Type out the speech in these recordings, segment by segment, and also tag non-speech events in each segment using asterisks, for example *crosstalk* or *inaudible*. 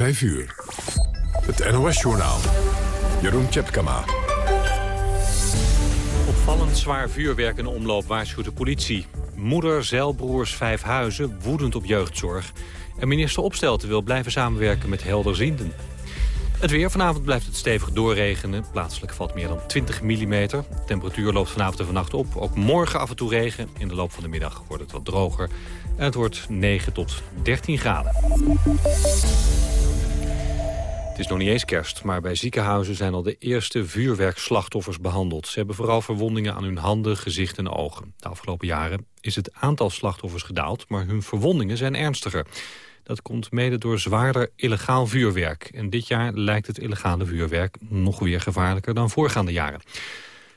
5 uur. Het NOS-journaal. Jeroen Tjepkama. Opvallend zwaar vuurwerk in omloop waarschuwt de politie. Moeder, zeilbroers, vijf huizen, woedend op jeugdzorg. En minister Opstelten wil blijven samenwerken met helderzienden. Het weer. Vanavond blijft het stevig doorregenen. Plaatselijk valt meer dan 20 mm. De temperatuur loopt vanavond en vannacht op. Ook morgen af en toe regen. In de loop van de middag wordt het wat droger. En het wordt 9 tot 13 graden. Het is nog niet eens kerst, maar bij ziekenhuizen zijn al de eerste vuurwerkslachtoffers behandeld. Ze hebben vooral verwondingen aan hun handen, gezicht en ogen. De afgelopen jaren is het aantal slachtoffers gedaald, maar hun verwondingen zijn ernstiger. Dat komt mede door zwaarder illegaal vuurwerk. En dit jaar lijkt het illegale vuurwerk nog weer gevaarlijker dan voorgaande jaren.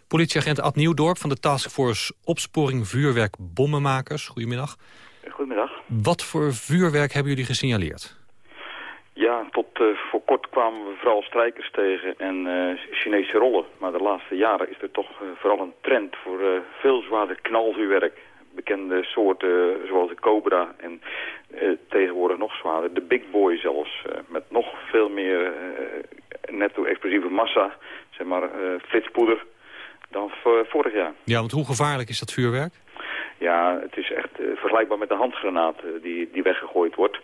Politieagent Ad Nieuwdorp van de Taskforce Opsporing Vuurwerk Bommenmakers. Goedemiddag. Goedemiddag. Wat voor vuurwerk hebben jullie gesignaleerd? Ja, tot uh, voor kort kwamen we vooral strijkers tegen en uh, Chinese rollen. Maar de laatste jaren is er toch uh, vooral een trend voor veel zwaarder knalvuurwerk. Bekende soorten zoals de Cobra en tegenwoordig nog zwaarder. De Big Boy zelfs, met nog veel meer netto-explosieve massa, zeg maar flitspoeder, dan vorig jaar. Ja, want hoe gevaarlijk is dat vuurwerk? Ja, het is echt uh, vergelijkbaar met de handgranaat uh, die, die weggegooid wordt.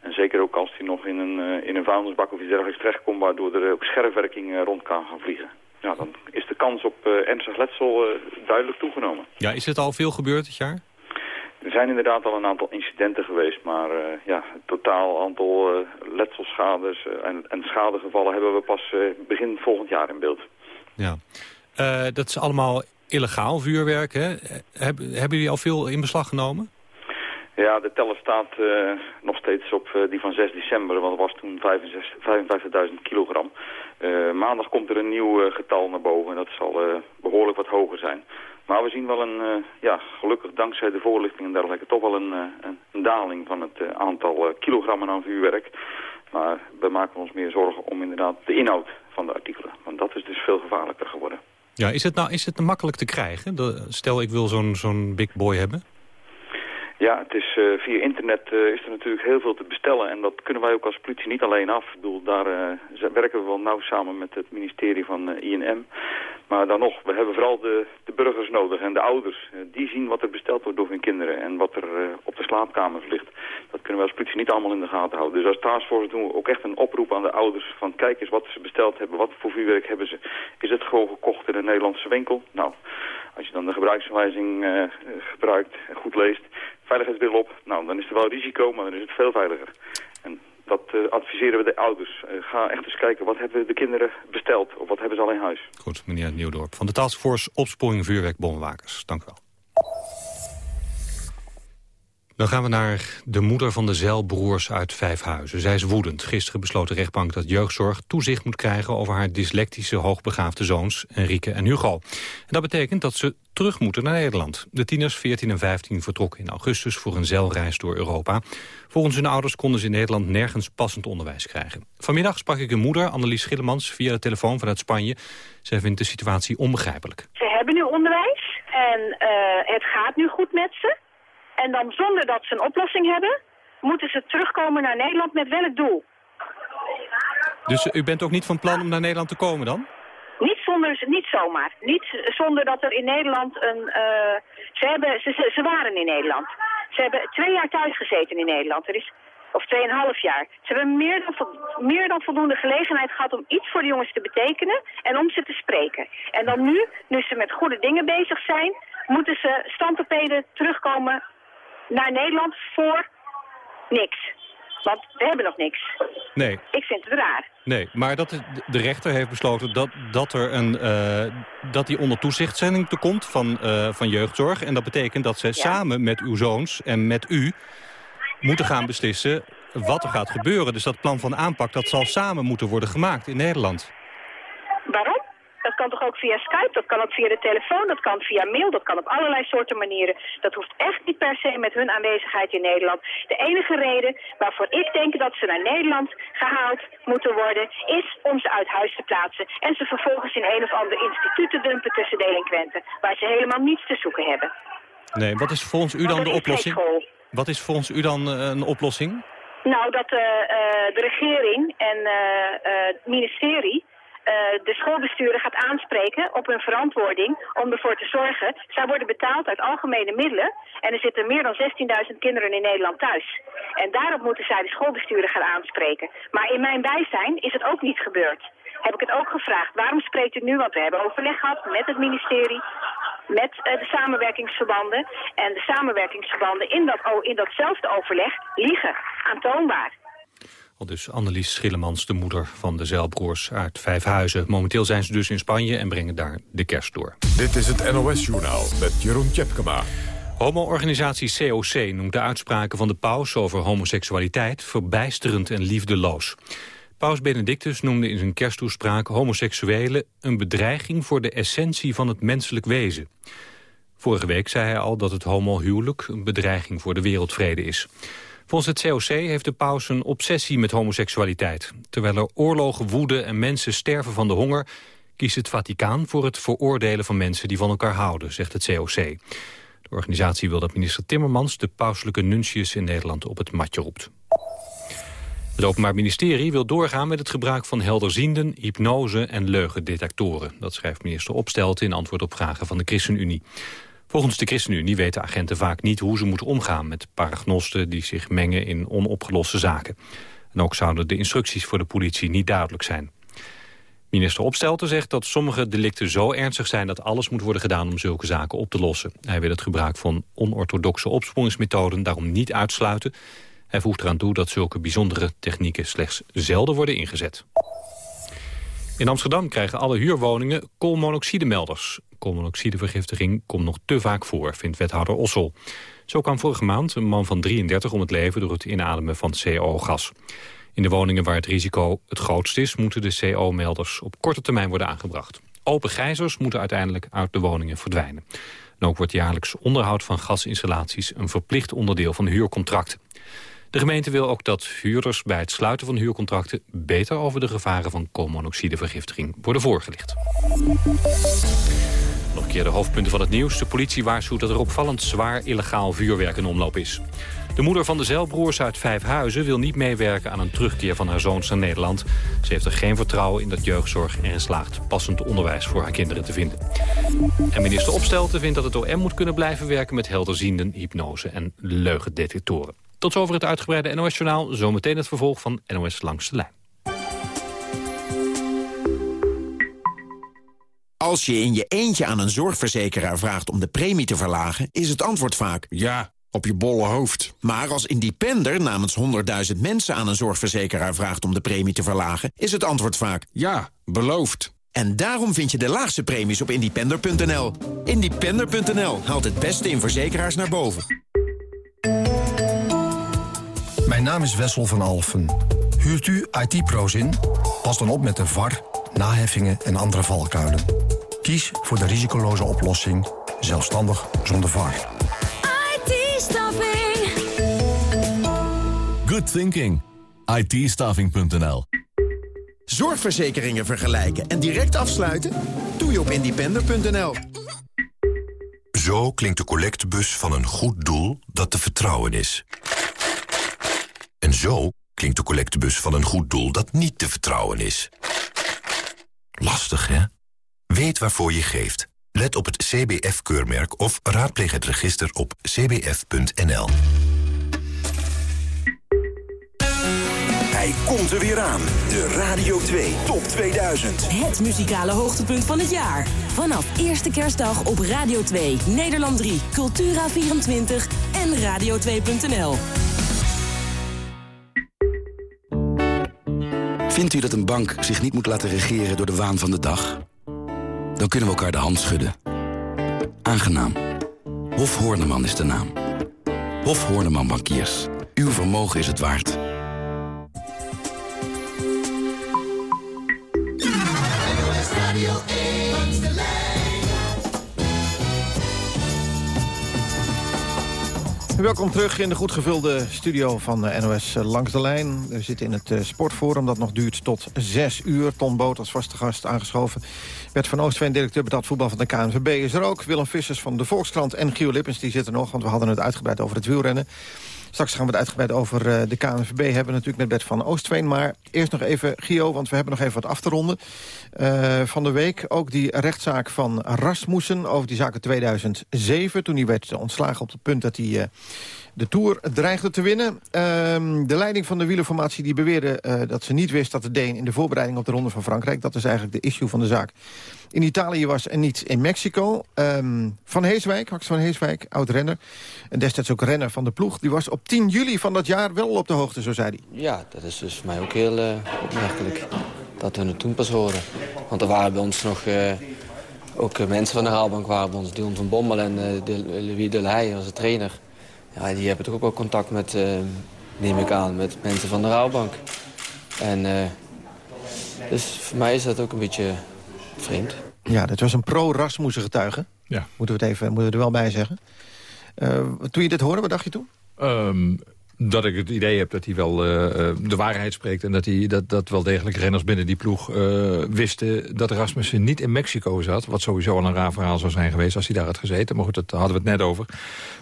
En zeker ook als die nog in een, uh, in een vuilnisbak of iets dergelijks terechtkomt... waardoor er ook scherfwerking rond kan gaan vliegen. Ja, dan is de kans op ernstig letsel duidelijk toegenomen. Ja, is het al veel gebeurd dit jaar? Er zijn inderdaad al een aantal incidenten geweest, maar ja, het totaal aantal letselschades en, en schadegevallen hebben we pas begin volgend jaar in beeld. Ja, dat is allemaal illegaal vuurwerk. Hè? Heb, hebben jullie al veel in beslag genomen? Ja, de teller staat uh, nog steeds op uh, die van 6 december, want dat was toen 55.000 kilogram. Uh, maandag komt er een nieuw getal naar boven en dat zal behoorlijk wat hoger zijn. Maar we zien wel een, ja, gelukkig dankzij de voorlichting en dergelijke, toch wel een, een daling van het aantal kilogrammen aan vuurwerk. Maar we maken ons meer zorgen om inderdaad de inhoud van de artikelen, want dat is dus veel gevaarlijker geworden. Ja, is het nou is het makkelijk te krijgen? Stel, ik wil zo'n zo'n big boy hebben. Ja, het is, uh, via internet uh, is er natuurlijk heel veel te bestellen. En dat kunnen wij ook als politie niet alleen af. Ik bedoel, daar uh, werken we wel nauw samen met het ministerie van INM. Maar dan nog, we hebben vooral de, de burgers nodig en de ouders. die zien wat er besteld wordt door hun kinderen en wat er op de slaapkamers ligt. Dat kunnen we als politie niet allemaal in de gaten houden. Dus als taskforce doen we ook echt een oproep aan de ouders van kijk eens wat ze besteld hebben. Wat voor vuurwerk hebben ze? Is het gewoon gekocht in een Nederlandse winkel? Nou, als je dan de gebruiksaanwijzing gebruikt en goed leest veiligheidsbril op. Nou, dan is er wel risico, maar dan is het veel veiliger. En dat uh, adviseren we de ouders. Uh, ga echt eens kijken, wat hebben de kinderen besteld? Of wat hebben ze al in huis? Goed, meneer Nieuwdorp. Van de Taskforce Opsporing Vuurwerk Bommenwakers. Dank u wel. Dan gaan we naar de moeder van de zeilbroers uit Vijfhuizen. Zij is woedend. Gisteren besloot de rechtbank dat jeugdzorg toezicht moet krijgen... over haar dyslectische hoogbegaafde zoons, Enrique en Hugo. En dat betekent dat ze terug moeten naar Nederland. De tieners, 14 en 15, vertrokken in augustus voor een zeilreis door Europa. Volgens hun ouders konden ze in Nederland nergens passend onderwijs krijgen. Vanmiddag sprak ik hun moeder, Annelies Schillemans, via de telefoon vanuit Spanje. Zij vindt de situatie onbegrijpelijk. Ze hebben nu onderwijs en uh, het gaat nu goed met ze. En dan zonder dat ze een oplossing hebben, moeten ze terugkomen naar Nederland met welk doel? Dus u bent ook niet van plan om naar Nederland te komen dan? Niet, zonder, niet zomaar. Niet zonder dat er in Nederland een... Uh, ze, hebben, ze, ze waren in Nederland. Ze hebben twee jaar thuis gezeten in Nederland. Er is, of tweeënhalf jaar. Ze hebben meer dan, meer dan voldoende gelegenheid gehad om iets voor de jongens te betekenen en om ze te spreken. En dan nu, nu ze met goede dingen bezig zijn, moeten ze standtopeden terugkomen naar Nederland voor niks. Want we hebben nog niks. Nee. Ik vind het raar. Nee, maar dat is, de rechter heeft besloten dat, dat, er een, uh, dat die onder toezichtstelling te komt van, uh, van jeugdzorg. En dat betekent dat ze samen met uw zoons en met u moeten gaan beslissen wat er gaat gebeuren. Dus dat plan van aanpak dat zal samen moeten worden gemaakt in Nederland. Kan toch ook via Skype, dat kan ook via de telefoon, dat kan via mail, dat kan op allerlei soorten manieren. Dat hoeft echt niet per se met hun aanwezigheid in Nederland. De enige reden waarvoor ik denk dat ze naar Nederland gehaald moeten worden, is om ze uit huis te plaatsen. En ze vervolgens in een of ander instituut te dumpen tussen delinquenten, waar ze helemaal niets te zoeken hebben. Nee, wat is volgens u dan de oplossing? Wat is volgens u dan een oplossing? Nou, dat uh, de regering en het ministerie de schoolbesturen gaat aanspreken op hun verantwoording om ervoor te zorgen. Zij worden betaald uit algemene middelen en er zitten meer dan 16.000 kinderen in Nederland thuis. En daarop moeten zij de schoolbesturen gaan aanspreken. Maar in mijn bijzijn is het ook niet gebeurd. Heb ik het ook gevraagd, waarom spreekt u nu? Want we hebben overleg gehad met het ministerie, met uh, de samenwerkingsverbanden. En de samenwerkingsverbanden in, dat, in datzelfde overleg liegen, aantoonbaar. Al dus Annelies Schillemans, de moeder van de zeilbroers uit Vijfhuizen. Momenteel zijn ze dus in Spanje en brengen daar de kerst door. Dit is het NOS-journaal met Jeroen Tjepkema. Homo-organisatie COC noemt de uitspraken van de paus over homoseksualiteit verbijsterend en liefdeloos. Paus Benedictus noemde in zijn kersttoespraak homoseksuelen een bedreiging voor de essentie van het menselijk wezen. Vorige week zei hij al dat het homohuwelijk een bedreiging voor de wereldvrede is. Volgens het COC heeft de paus een obsessie met homoseksualiteit. Terwijl er oorlogen woeden en mensen sterven van de honger... kiest het Vaticaan voor het veroordelen van mensen die van elkaar houden, zegt het COC. De organisatie wil dat minister Timmermans de pauselijke nuntius in Nederland op het matje roept. Het Openbaar Ministerie wil doorgaan met het gebruik van helderzienden, hypnose en leugendetectoren. Dat schrijft minister Opstelten in antwoord op vragen van de ChristenUnie. Volgens de ChristenUnie weten agenten vaak niet hoe ze moeten omgaan met paragnosten die zich mengen in onopgeloste zaken. En ook zouden de instructies voor de politie niet duidelijk zijn. Minister Opstelten zegt dat sommige delicten zo ernstig zijn dat alles moet worden gedaan om zulke zaken op te lossen. Hij wil het gebruik van onorthodoxe opsporingsmethoden daarom niet uitsluiten. Hij voegt eraan toe dat zulke bijzondere technieken slechts zelden worden ingezet. In Amsterdam krijgen alle huurwoningen koolmonoxidemelders. Koolmonoxidevergiftiging komt nog te vaak voor, vindt wethouder Ossel. Zo kwam vorige maand een man van 33 om het leven door het inademen van CO-gas. In de woningen waar het risico het grootst is... moeten de CO-melders op korte termijn worden aangebracht. Open gijzers moeten uiteindelijk uit de woningen verdwijnen. En ook wordt jaarlijks onderhoud van gasinstallaties... een verplicht onderdeel van huurcontract. De gemeente wil ook dat huurders bij het sluiten van huurcontracten... beter over de gevaren van koolmonoxidevergiftiging worden voorgelicht. Nog een keer de hoofdpunten van het nieuws. De politie waarschuwt dat er opvallend zwaar illegaal vuurwerk in omloop is. De moeder van de zeilbroers uit Vijfhuizen wil niet meewerken aan een terugkeer van haar zoons naar Nederland. Ze heeft er geen vertrouwen in dat jeugdzorg erin slaagt passend onderwijs voor haar kinderen te vinden. En minister Opstelten vindt dat het OM moet kunnen blijven werken met helderzienden, hypnose en leugendetectoren. Tot zover het uitgebreide NOS-journaal. Zometeen het vervolg van NOS Langs de Lijn. Als je in je eentje aan een zorgverzekeraar vraagt om de premie te verlagen... is het antwoord vaak... Ja, op je bolle hoofd. Maar als independer namens 100.000 mensen aan een zorgverzekeraar vraagt om de premie te verlagen... is het antwoord vaak... Ja, beloofd. En daarom vind je de laagste premies op independer.nl. Independer.nl haalt het beste in verzekeraars naar boven. Mijn naam is Wessel van Alfen. Huurt u IT-pro's in? Pas dan op met de VAR, naheffingen en andere valkuilen. Kies voor de risicoloze oplossing, zelfstandig zonder VAR. IT-staffing. Good thinking. it Zorgverzekeringen vergelijken en direct afsluiten? Doe je op independer.nl. Zo klinkt de collectebus van een goed doel dat te vertrouwen is. En zo klinkt de collectebus van een goed doel dat niet te vertrouwen is. Lastig, hè? Weet waarvoor je geeft. Let op het CBF-keurmerk of raadpleeg het register op cbf.nl. Hij komt er weer aan. De Radio 2 Top 2000. Het muzikale hoogtepunt van het jaar. Vanaf eerste kerstdag op Radio 2, Nederland 3, Cultura24 en radio2.nl. Vindt u dat een bank zich niet moet laten regeren door de waan van de dag? Dan kunnen we elkaar de hand schudden. Aangenaam. Hof Horneman is de naam. Hof Horneman Bankiers. Uw vermogen is het waard. Welkom terug in de goed gevulde studio van NOS eh, Langs de Lijn. We zitten in het eh, sportforum dat nog duurt tot 6 uur. Ton Boot als vaste gast aangeschoven. Bert van Oostveen, directeur betaald voetbal van de KNVB is er ook. Willem Vissers van de Volkskrant en Gio Lippens die zitten nog... want we hadden het uitgebreid over het wielrennen. Straks gaan we het uitgebreid over uh, de KNVB hebben natuurlijk met Bert van Oostveen. Maar eerst nog even Gio, want we hebben nog even wat af te ronden. Uh, van de week ook die rechtszaak van Rasmussen over die zaak in 2007. Toen hij werd ontslagen op het punt dat hij... Uh, de Tour dreigde te winnen. Ehm, de leiding van de wielerformatie die beweerde uh, dat ze niet wist dat de Deen... in de voorbereiding op de Ronde van Frankrijk... dat is eigenlijk de issue van de zaak... in Italië was en niet in Mexico. Um, van Heeswijk, Max van Heeswijk, oud-renner... en destijds ook renner van de ploeg... die was op 10 juli van dat jaar wel op de hoogte, zo zei hij. Ja, dat is dus voor mij ook heel uh, opmerkelijk. Dat we het toen pas horen. Want er waren bij ons nog... Uh, ook mensen van de Raalbank waren bij ons. Dion van Bommel en de, Louis de Leij was de trainer... Ja, die hebben toch ook wel contact met, uh, neem ik aan, met mensen van de rouwbank. En uh, dus voor mij is dat ook een beetje vreemd. Ja, dat was een pro-Rasmussen getuige. Ja. Moeten we, het even, moeten we er wel bij zeggen. Uh, toen je dit hoorde, wat dacht je toen? Um, dat ik het idee heb dat hij wel uh, de waarheid spreekt... en dat, hij, dat, dat wel degelijk renners binnen die ploeg uh, wisten... dat Rasmussen niet in Mexico zat. Wat sowieso al een raar verhaal zou zijn geweest als hij daar had gezeten. Maar goed, daar hadden we het net over.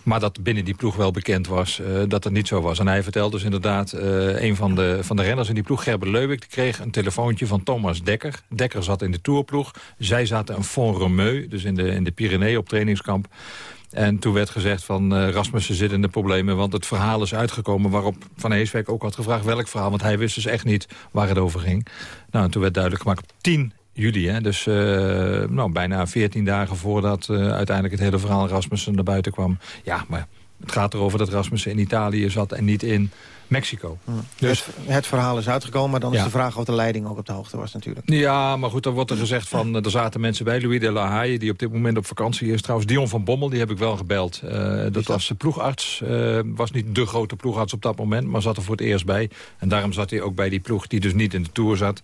Maar dat binnen die ploeg wel bekend was dat dat niet zo was. En hij vertelde dus inderdaad... een van de, van de renners in die ploeg, Gerber Leuwik... die kreeg een telefoontje van Thomas Dekker. Dekker zat in de tourploeg. Zij zaten een Font Romeu, dus in de, in de Pyreneeën op trainingskamp... En toen werd gezegd van uh, Rasmussen zit in de problemen... want het verhaal is uitgekomen waarop Van Heeswijk ook had gevraagd... welk verhaal, want hij wist dus echt niet waar het over ging. Nou, en toen werd duidelijk gemaakt op 10 juli. Hè, dus uh, nou, bijna 14 dagen voordat uh, uiteindelijk het hele verhaal Rasmussen naar buiten kwam. Ja, maar het gaat erover dat Rasmussen in Italië zat en niet in Mexico. Hmm. Dus het, het, verhaal is uitgekomen, maar dan ja. is de vraag of de leiding ook op de hoogte was natuurlijk. Ja, maar goed, dan wordt er gezegd van, er zaten mensen bij. Louis de La Haye, die op dit moment op vakantie is. Trouwens, Dion van Bommel, die heb ik wel gebeld. Uh, dat was de ploegarts. Uh, was niet de grote ploegarts op dat moment, maar zat er voor het eerst bij. En daarom zat hij ook bij die ploeg die dus niet in de Tour zat.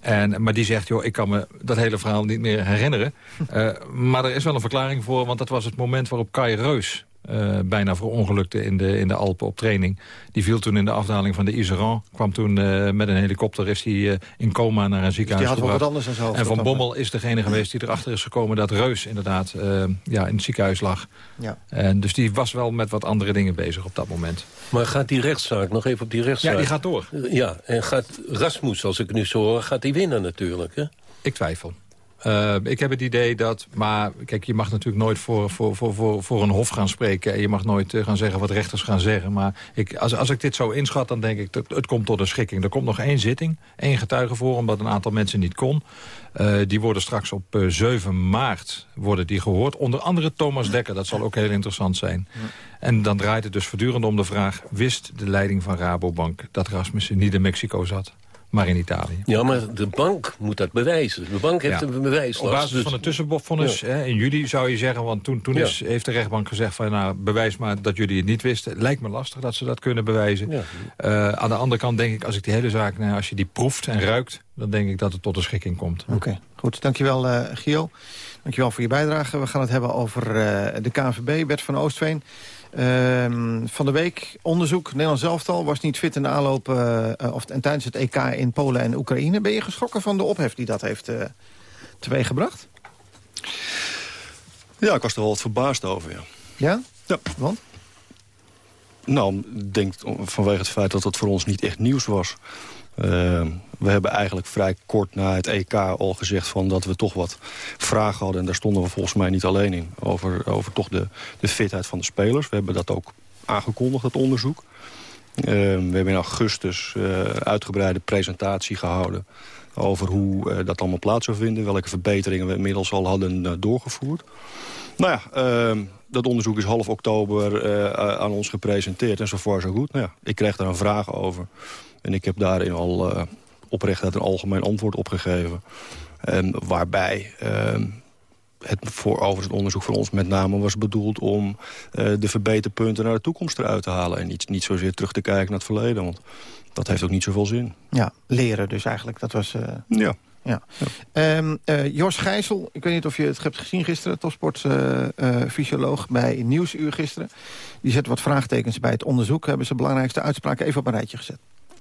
En, maar die zegt, joh, ik kan me dat hele verhaal niet meer herinneren. Uh, *laughs* maar er is wel een verklaring voor, want dat was het moment waarop Kai Reus uh, bijna verongelukte in de, in de Alpen op training. Die viel toen in de afdaling van de Iseran. Kwam toen uh, met een helikopter is die, uh, in coma naar een ziekenhuis dus die had wat anders dan En Van Bommel is degene geweest die erachter is gekomen... dat Reus inderdaad ja, in het ziekenhuis lag. Ja. En dus die was wel met wat andere dingen bezig op dat moment. Maar gaat die rechtszaak, nog even op die rechtszaak... Ja, die gaat door. Ja, en gaat Rasmus, als ik het nu zo hoor, gaat die winnen natuurlijk, hè? Ik twijfel. Uh, ik heb het idee dat, maar kijk, je mag natuurlijk nooit voor, voor, voor, voor, voor een hof gaan spreken. En je mag nooit uh, gaan zeggen wat rechters gaan zeggen. Maar ik, als, als ik dit zo inschat, dan denk ik, dat het komt tot een schikking. Er komt nog één zitting, één getuige voor, omdat een aantal mensen niet kon. Uh, die worden straks op 7 maart worden die gehoord. Onder andere Thomas Dekker, dat zal ook heel interessant zijn. Ja. En dan draait het dus voortdurend om de vraag... wist de leiding van Rabobank dat Rasmussen niet in Mexico zat? Maar in Italië. Ja, maar de bank moet dat bewijzen. De bank heeft ja. een bewijs. Op basis dus... van het tussenvonnis ja. in juli zou je zeggen... want toen, toen is, heeft de rechtbank gezegd van... nou, bewijs maar dat jullie het niet wisten. Het lijkt me lastig dat ze dat kunnen bewijzen. Uh, aan de andere kant denk ik, als ik die hele zaak... Nou, als je die proeft en ruikt, dan denk ik dat het tot een schikking komt. Oké, okay. goed. Dankjewel, uh, Gio. Dankjewel voor je bijdrage. We gaan het hebben over uh, de KNVB, Bert van Oostveen. Uh, van de week onderzoek, Nederland zelftal was niet fit in de aanloop... Uh, of, en tijdens het EK in Polen en Oekraïne. Ben je geschrokken van de ophef die dat heeft uh, teweeggebracht? Ja, ik was er wel wat verbaasd over, ja. Ja? Ja. Want? Nou, ik denk vanwege het feit dat het voor ons niet echt nieuws was. Uh, we hebben eigenlijk vrij kort na het EK al gezegd van dat we toch wat vragen hadden. En daar stonden we volgens mij niet alleen in. Over, over toch de, de fitheid van de spelers. We hebben dat ook aangekondigd, het onderzoek. Uh, we hebben in augustus uh, uitgebreide presentatie gehouden over hoe uh, dat allemaal plaats zou vinden. Welke verbeteringen we inmiddels al hadden uh, doorgevoerd. Nou ja, uh, dat onderzoek is half oktober aan ons gepresenteerd. En zo zo goed. Nou ja, ik kreeg daar een vraag over. En ik heb daarin al oprecht een algemeen antwoord op gegeven. En waarbij uh, het voor het onderzoek voor ons met name was bedoeld... om uh, de verbeterpunten naar de toekomst eruit te halen. En niet, niet zozeer terug te kijken naar het verleden. Want dat heeft ook niet zoveel zin. Ja, leren dus eigenlijk. Dat was... Ja. Ja. ja. Um, uh, Jos Gijssel, ik weet niet of je het hebt gezien gisteren... topsportfysioloog uh, uh, bij Nieuwsuur gisteren. Die zet wat vraagtekens bij het onderzoek. Hebben ze belangrijkste uitspraken even op een rijtje gezet.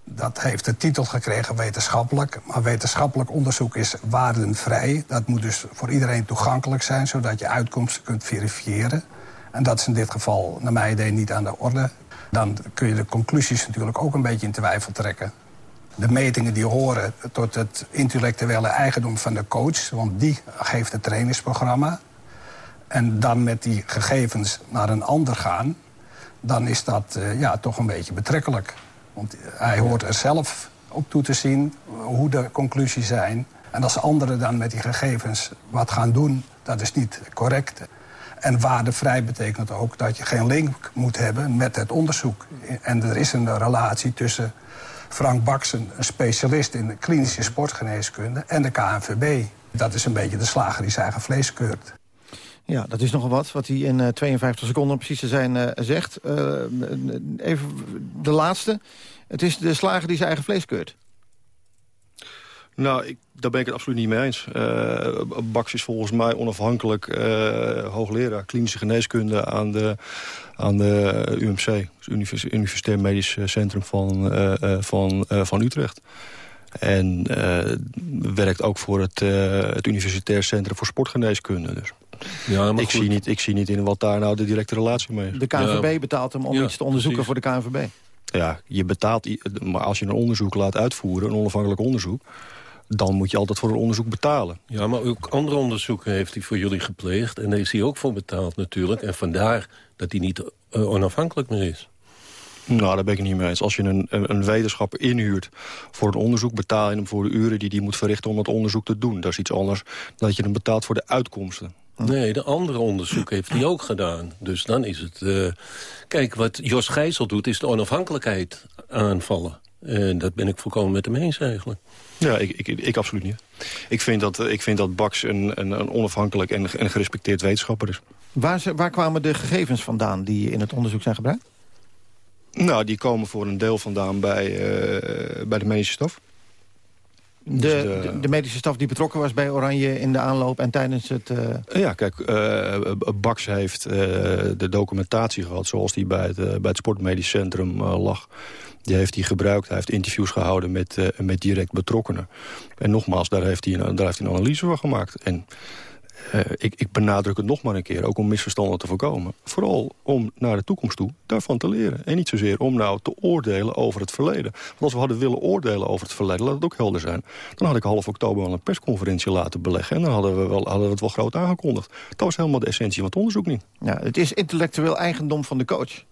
Dat heeft de titel gekregen wetenschappelijk. Maar wetenschappelijk onderzoek is waardenvrij. Dat moet dus voor iedereen toegankelijk zijn... zodat je uitkomsten kunt verifiëren. En dat is in dit geval, naar mijn idee, niet aan de orde. dan kun je de conclusies natuurlijk ook een beetje in twijfel trekken. De metingen die horen tot het intellectuele eigendom van de coach... want die geeft het trainingsprogramma. En dan met die gegevens naar een ander gaan... dan is dat uh, ja, toch een beetje betrekkelijk. Want hij hoort er zelf op toe te zien hoe de conclusies zijn. En als anderen dan met die gegevens wat gaan doen, dat is niet correct. En waardevrij betekent ook dat je geen link moet hebben met het onderzoek. En er is een relatie tussen Frank Baksen, een specialist in de klinische sportgeneeskunde... en de KNVB. Dat is een beetje de slager die zijn eigen vlees keurt. Ja, dat is nogal wat, wat hij in uh, 52 seconden precies te zijn uh, zegt. Uh, even de laatste. Het is de slager die zijn eigen vlees keurt. Nou, ik, daar ben ik het absoluut niet mee eens. Uh, Bax is volgens mij onafhankelijk hoogleraar klinische geneeskunde aan de, aan de UMC. Univers Universitair Medisch Centrum van, van, van Utrecht. En werkt ook voor het, het Universitair Centrum voor Sportgeneeskunde. Dus. Ja, maar ik, zie niet, ik zie niet in wat daar nou de directe relatie mee is. De KNVB ja. betaalt hem om ja, iets te onderzoeken precies. voor de KNVB. Ja, je betaalt, maar als je een onderzoek laat uitvoeren, een onafhankelijk onderzoek dan moet je altijd voor een onderzoek betalen. Ja, maar ook andere onderzoeken heeft hij voor jullie gepleegd... en daar is hij ook voor betaald natuurlijk. En vandaar dat hij niet uh, onafhankelijk meer is. Nou, daar ben ik het niet mee eens. Als je een, een, wetenschapper inhuurt voor een onderzoek... betaal je hem voor de uren die hij moet verrichten om dat onderzoek te doen. Dat is iets anders dan dat je hem betaalt voor de uitkomsten. Nee, de andere onderzoek heeft hij ook gedaan. Dus dan is het... Uh, kijk, wat Jos Gijssel doet, is de onafhankelijkheid aanvallen. En dat ben ik volkomen met hem eens eigenlijk. Ja, ik, ik, ik absoluut niet. Ik vind dat, ik vind dat Bax een, een, een onafhankelijk en, en gerespecteerd wetenschapper is. Waar, waar kwamen de gegevens vandaan die in het onderzoek zijn gebruikt? Nou, die komen voor een deel vandaan bij, uh, bij de medische staf. De, dus de, de, medische staf die betrokken was bij Oranje in de aanloop en tijdens het... Uh... Ja, kijk, uh, Bax heeft de documentatie gehad zoals die bij het, bij het Sportmedisch Centrum lag. Die heeft hij gebruikt. Hij heeft interviews gehouden met, met direct betrokkenen. En nogmaals, daar heeft hij een, daar heeft hij een analyse van gemaakt. En uh, ik, ik, benadruk het nog maar een keer, ook om misverstanden te voorkomen. Vooral om naar de toekomst toe daarvan te leren. En niet zozeer om nou te oordelen over het verleden. Want als we hadden willen oordelen over het verleden, laat het ook helder zijn. Dan had ik half oktober wel een persconferentie laten beleggen. En dan hadden we, wel, hadden we het wel groot aangekondigd. Dat was helemaal de essentie van het onderzoek niet. Ja, het is intellectueel eigendom van de coach.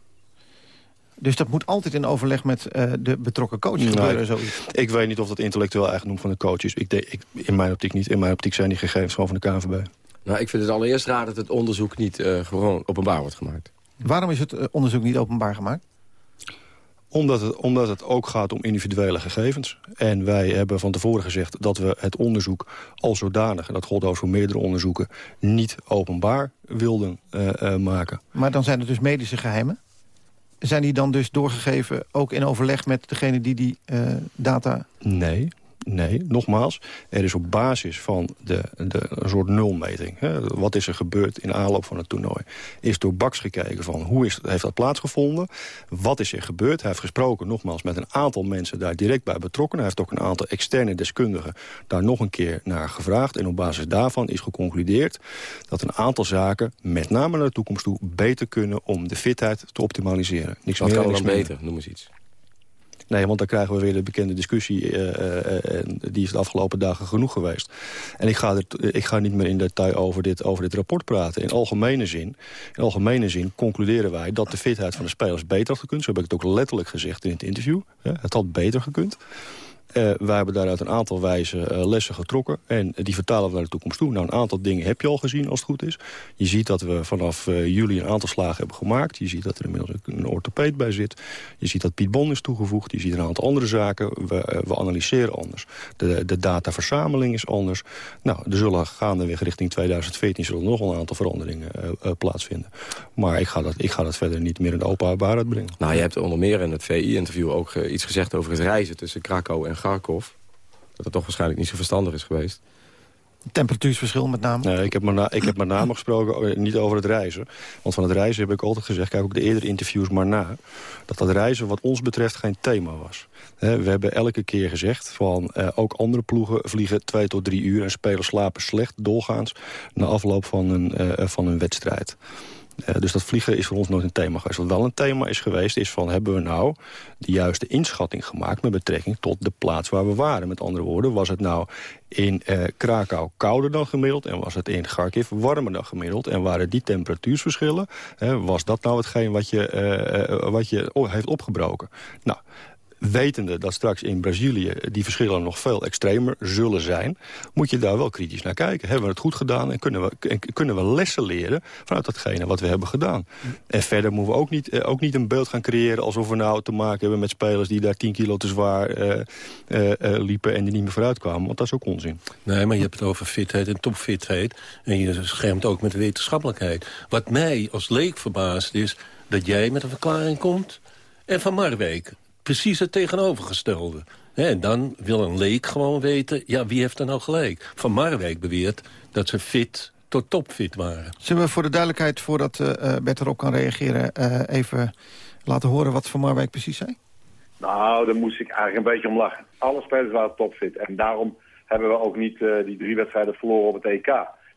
Dus dat moet altijd in overleg met uh, de betrokken coach gebeuren. Nou, ik, weet niet of dat intellectueel eigendom van de coach is. Ik, ik, in mijn optiek niet. In mijn optiek zijn die gegevens gewoon van de KNVB. Nou, ik vind het allereerst raar dat het onderzoek niet uh, gewoon openbaar wordt gemaakt. Waarom is het uh, onderzoek niet openbaar gemaakt? Omdat het, omdat het ook gaat om individuele gegevens. En wij hebben van tevoren gezegd dat we het onderzoek al zodanig... en dat gold over meerdere onderzoeken, niet openbaar wilden maken. Maar dan zijn het dus medische geheimen? Zijn die dan dus doorgegeven ook in overleg met degene die die uh, data... Nee, Nee, nogmaals, er is op basis van de, de, een soort nulmeting... Hè, wat is er gebeurd in aanloop van het toernooi... is door Bax gekeken van hoe is, heeft dat plaatsgevonden... wat is er gebeurd. Hij heeft gesproken nogmaals met een aantal mensen daar direct bij betrokken. Hij heeft ook een aantal externe deskundigen daar nog een keer naar gevraagd. En op basis daarvan is geconcludeerd dat een aantal zaken... met name naar de toekomst toe beter kunnen om de fitheid te optimaliseren. Niks wat meer, kan dan beter? Noem eens iets. Nee, want dan krijgen we weer de bekende discussie. Uh, en die is de afgelopen dagen genoeg geweest. En ik ga, er, ik ga niet meer in detail over dit, over dit rapport praten. In algemene zin, in algemene zin concluderen wij dat de fitheid van de spelers beter had gekund. Zo heb ik het ook letterlijk gezegd in het interview. Het had beter gekund. Uh, wij hebben daaruit een aantal wijze uh, lessen getrokken. En die vertalen we naar de toekomst toe. Nou, een aantal dingen heb je al gezien als het goed is. Je ziet dat we vanaf uh, juli een aantal slagen hebben gemaakt. Je ziet dat er inmiddels een orthopeed bij zit. Je ziet dat Piet Bon is toegevoegd. Je ziet een aantal andere zaken. We, we analyseren anders. De, de dataverzameling is anders. Nou, er zullen gaandeweg richting 2014 zullen nog een aantal veranderingen plaatsvinden. Maar ik ga, dat, ik ga dat verder niet meer in de openbaarheid brengen. Nou, je hebt onder meer in het VI-interview ook iets gezegd over het reizen tussen Krakau en Kharkov. Dat het toch waarschijnlijk niet zo verstandig is geweest. Temperatuursverschil met name? Nee, ik heb maar, ik heb met name *laughs* gesproken, eh, niet over het reizen. Want van het reizen heb ik altijd gezegd, kijk ook de eerdere interviews maar na... dat dat reizen wat ons betreft geen thema was. we hebben elke keer gezegd van eh, ook andere ploegen vliegen twee tot drie uur... en spelers slapen slecht doorgaans na afloop van een, uh, van een wedstrijd. Uh, dus dat vliegen is voor ons nooit een thema geweest. Wat wel een thema is geweest, is van hebben we nou de juiste inschatting gemaakt... met betrekking tot de plaats waar we waren. Met andere woorden, was het nou in uh, Krakau kouder dan gemiddeld... en was het in Kharkiv warmer dan gemiddeld... en waren die temperatuursverschillen, was dat nou hetgeen wat je, uh, wat je heeft opgebroken? Nou, wetende dat straks in Brazilië die verschillen nog veel extremer zullen zijn... moet je daar wel kritisch naar kijken. Hebben we het goed gedaan en kunnen we, en kunnen we lessen leren... vanuit datgene wat we hebben gedaan. En verder moeten we ook niet, eh, ook niet een beeld gaan creëren... alsof we nou te maken hebben met spelers die daar 10 kilo te zwaar uh, uh, liepen... en die niet meer vooruit kwamen, want dat is ook onzin. Nee, maar je hebt het over fitheid en topfitheid... en je schermt ook met wetenschappelijkheid. Wat mij als leek verbaast is dat jij met een verklaring komt... en Van Marwijk precies het tegenovergestelde. En dan wil een leek gewoon weten, ja, wie heeft er nou gelijk? Van Marwijk beweert dat ze fit tot topfit waren. Zullen we voor de duidelijkheid, voordat uh, Bert erop kan reageren... Uh, even laten horen wat Van Marwijk precies zei? Nou, daar moest ik eigenlijk een beetje om lachen. Alle spelers waren topfit. En daarom hebben we ook niet uh, die drie wedstrijden verloren op het EK.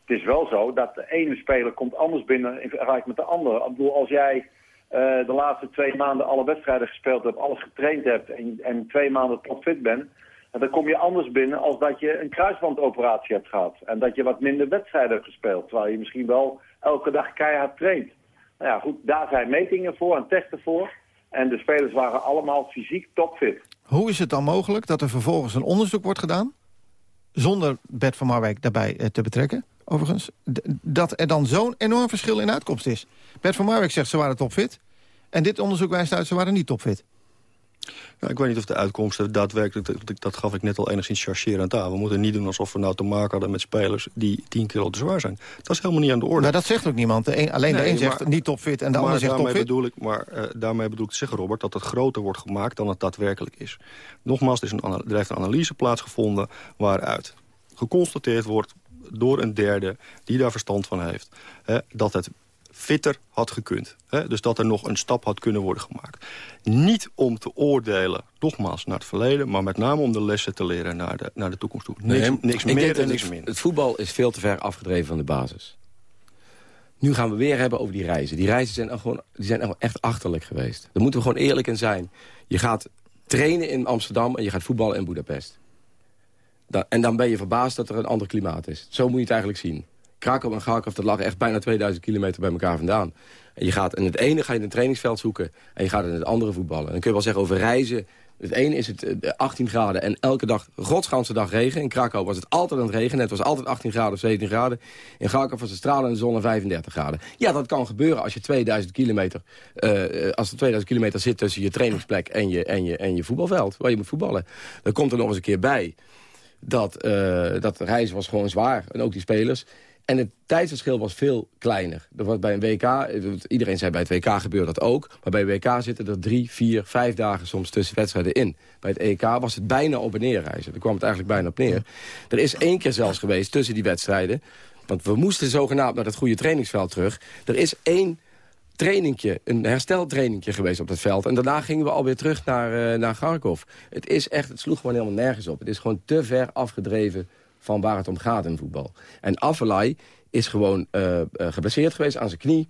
Het is wel zo dat de ene speler komt anders binnen in vergelijking met de andere. Ik bedoel, als jij uh, de laatste twee maanden alle wedstrijden gespeeld hebt, alles getraind hebt en, en twee maanden topfit bent, dan kom je anders binnen als dat je een kruisbandoperatie hebt gehad. En dat je wat minder wedstrijden hebt gespeeld, terwijl je misschien wel elke dag keihard traint. Nou ja, goed, daar zijn metingen voor en testen voor. En de spelers waren allemaal fysiek topfit. Hoe is het dan mogelijk dat er vervolgens een onderzoek wordt gedaan... zonder Bert van Marwijk daarbij eh, te betrekken, overigens... dat er dan zo'n enorm verschil in uitkomst is? Bert van Marwijk zegt ze waren topfit. En dit onderzoek wijst uit ze waren niet topfit. Nou, ik weet niet of de uitkomsten daadwerkelijk... Dat, dat gaf ik net al enigszins chargerend aan. We moeten niet doen alsof we nou te maken hadden met spelers... die 10 kilo te zwaar zijn. Dat is helemaal niet aan de orde. Maar dat zegt ook niemand. De alleen de een zegt niet topfit en de ander zegt topfit. Bedoel ik, maar uh, daarmee bedoel ik te zeggen, Robert... dat het groter wordt gemaakt dan het daadwerkelijk is. Nogmaals, er, is een, er heeft een analyse plaatsgevonden... waaruit geconstateerd wordt door een derde die daar verstand van heeft... Hè, dat het fitter had gekund. Hè? Dus dat er nog een stap had kunnen worden gemaakt. Niet om te oordelen, nogmaals, naar het verleden... maar met name om de lessen te leren naar de, naar de toekomst toe. Niks, nee, niks meer en niks minder. Het voetbal is veel te ver afgedreven van de basis. Nu gaan we weer hebben over die reizen. Die reizen zijn, gewoon, die zijn echt achterlijk geweest. Daar moeten we gewoon eerlijk in zijn. Je gaat trainen in Amsterdam en je gaat voetballen in Budapest. En dan ben je verbaasd dat er een ander klimaat is. Zo moet je het eigenlijk zien. Krakau en Kharkov, dat lag echt bijna 2000 kilometer bij elkaar vandaan. En je gaat in het ene ga je een trainingsveld zoeken en je gaat in het andere voetballen. En dan kun je wel zeggen over reizen. Het ene is het 18 eh, graden en elke dag, godsganse dag regen. In Krakau was het altijd aan het regenen. Het was altijd 18 graden of 17 graden. In Kharkov was het stralende zon en 35 graden. Ja, dat kan gebeuren als je 2000 kilometer, uh, als er 2000 kilometer zit tussen je trainingsplek en je, en, je, en je voetbalveld. Waar je moet voetballen. Dan komt er nog eens een keer bij dat, uh, dat reizen was gewoon zwaar. En ook die spelers. En het tijdsverschil was veel kleiner. Er was bij een WK, iedereen zei bij het WK gebeurt dat ook... maar bij een WK zitten er drie, vier, vijf dagen soms tussen wedstrijden in. Bij het EK was het bijna op en neer reizen. Daar kwam het eigenlijk bijna op neer. Er is één keer zelfs geweest tussen die wedstrijden... want we moesten zogenaamd naar het goede trainingsveld terug. Er is één trainingje, een hersteltrainingje geweest op dat veld. En daarna gingen we alweer terug naar, uh, naar Kharkov. Het, is echt, het sloeg gewoon helemaal nergens op. Het is gewoon te ver afgedreven van waar het om gaat in voetbal. En Afellay is gewoon uh, geblesseerd geweest aan zijn knie.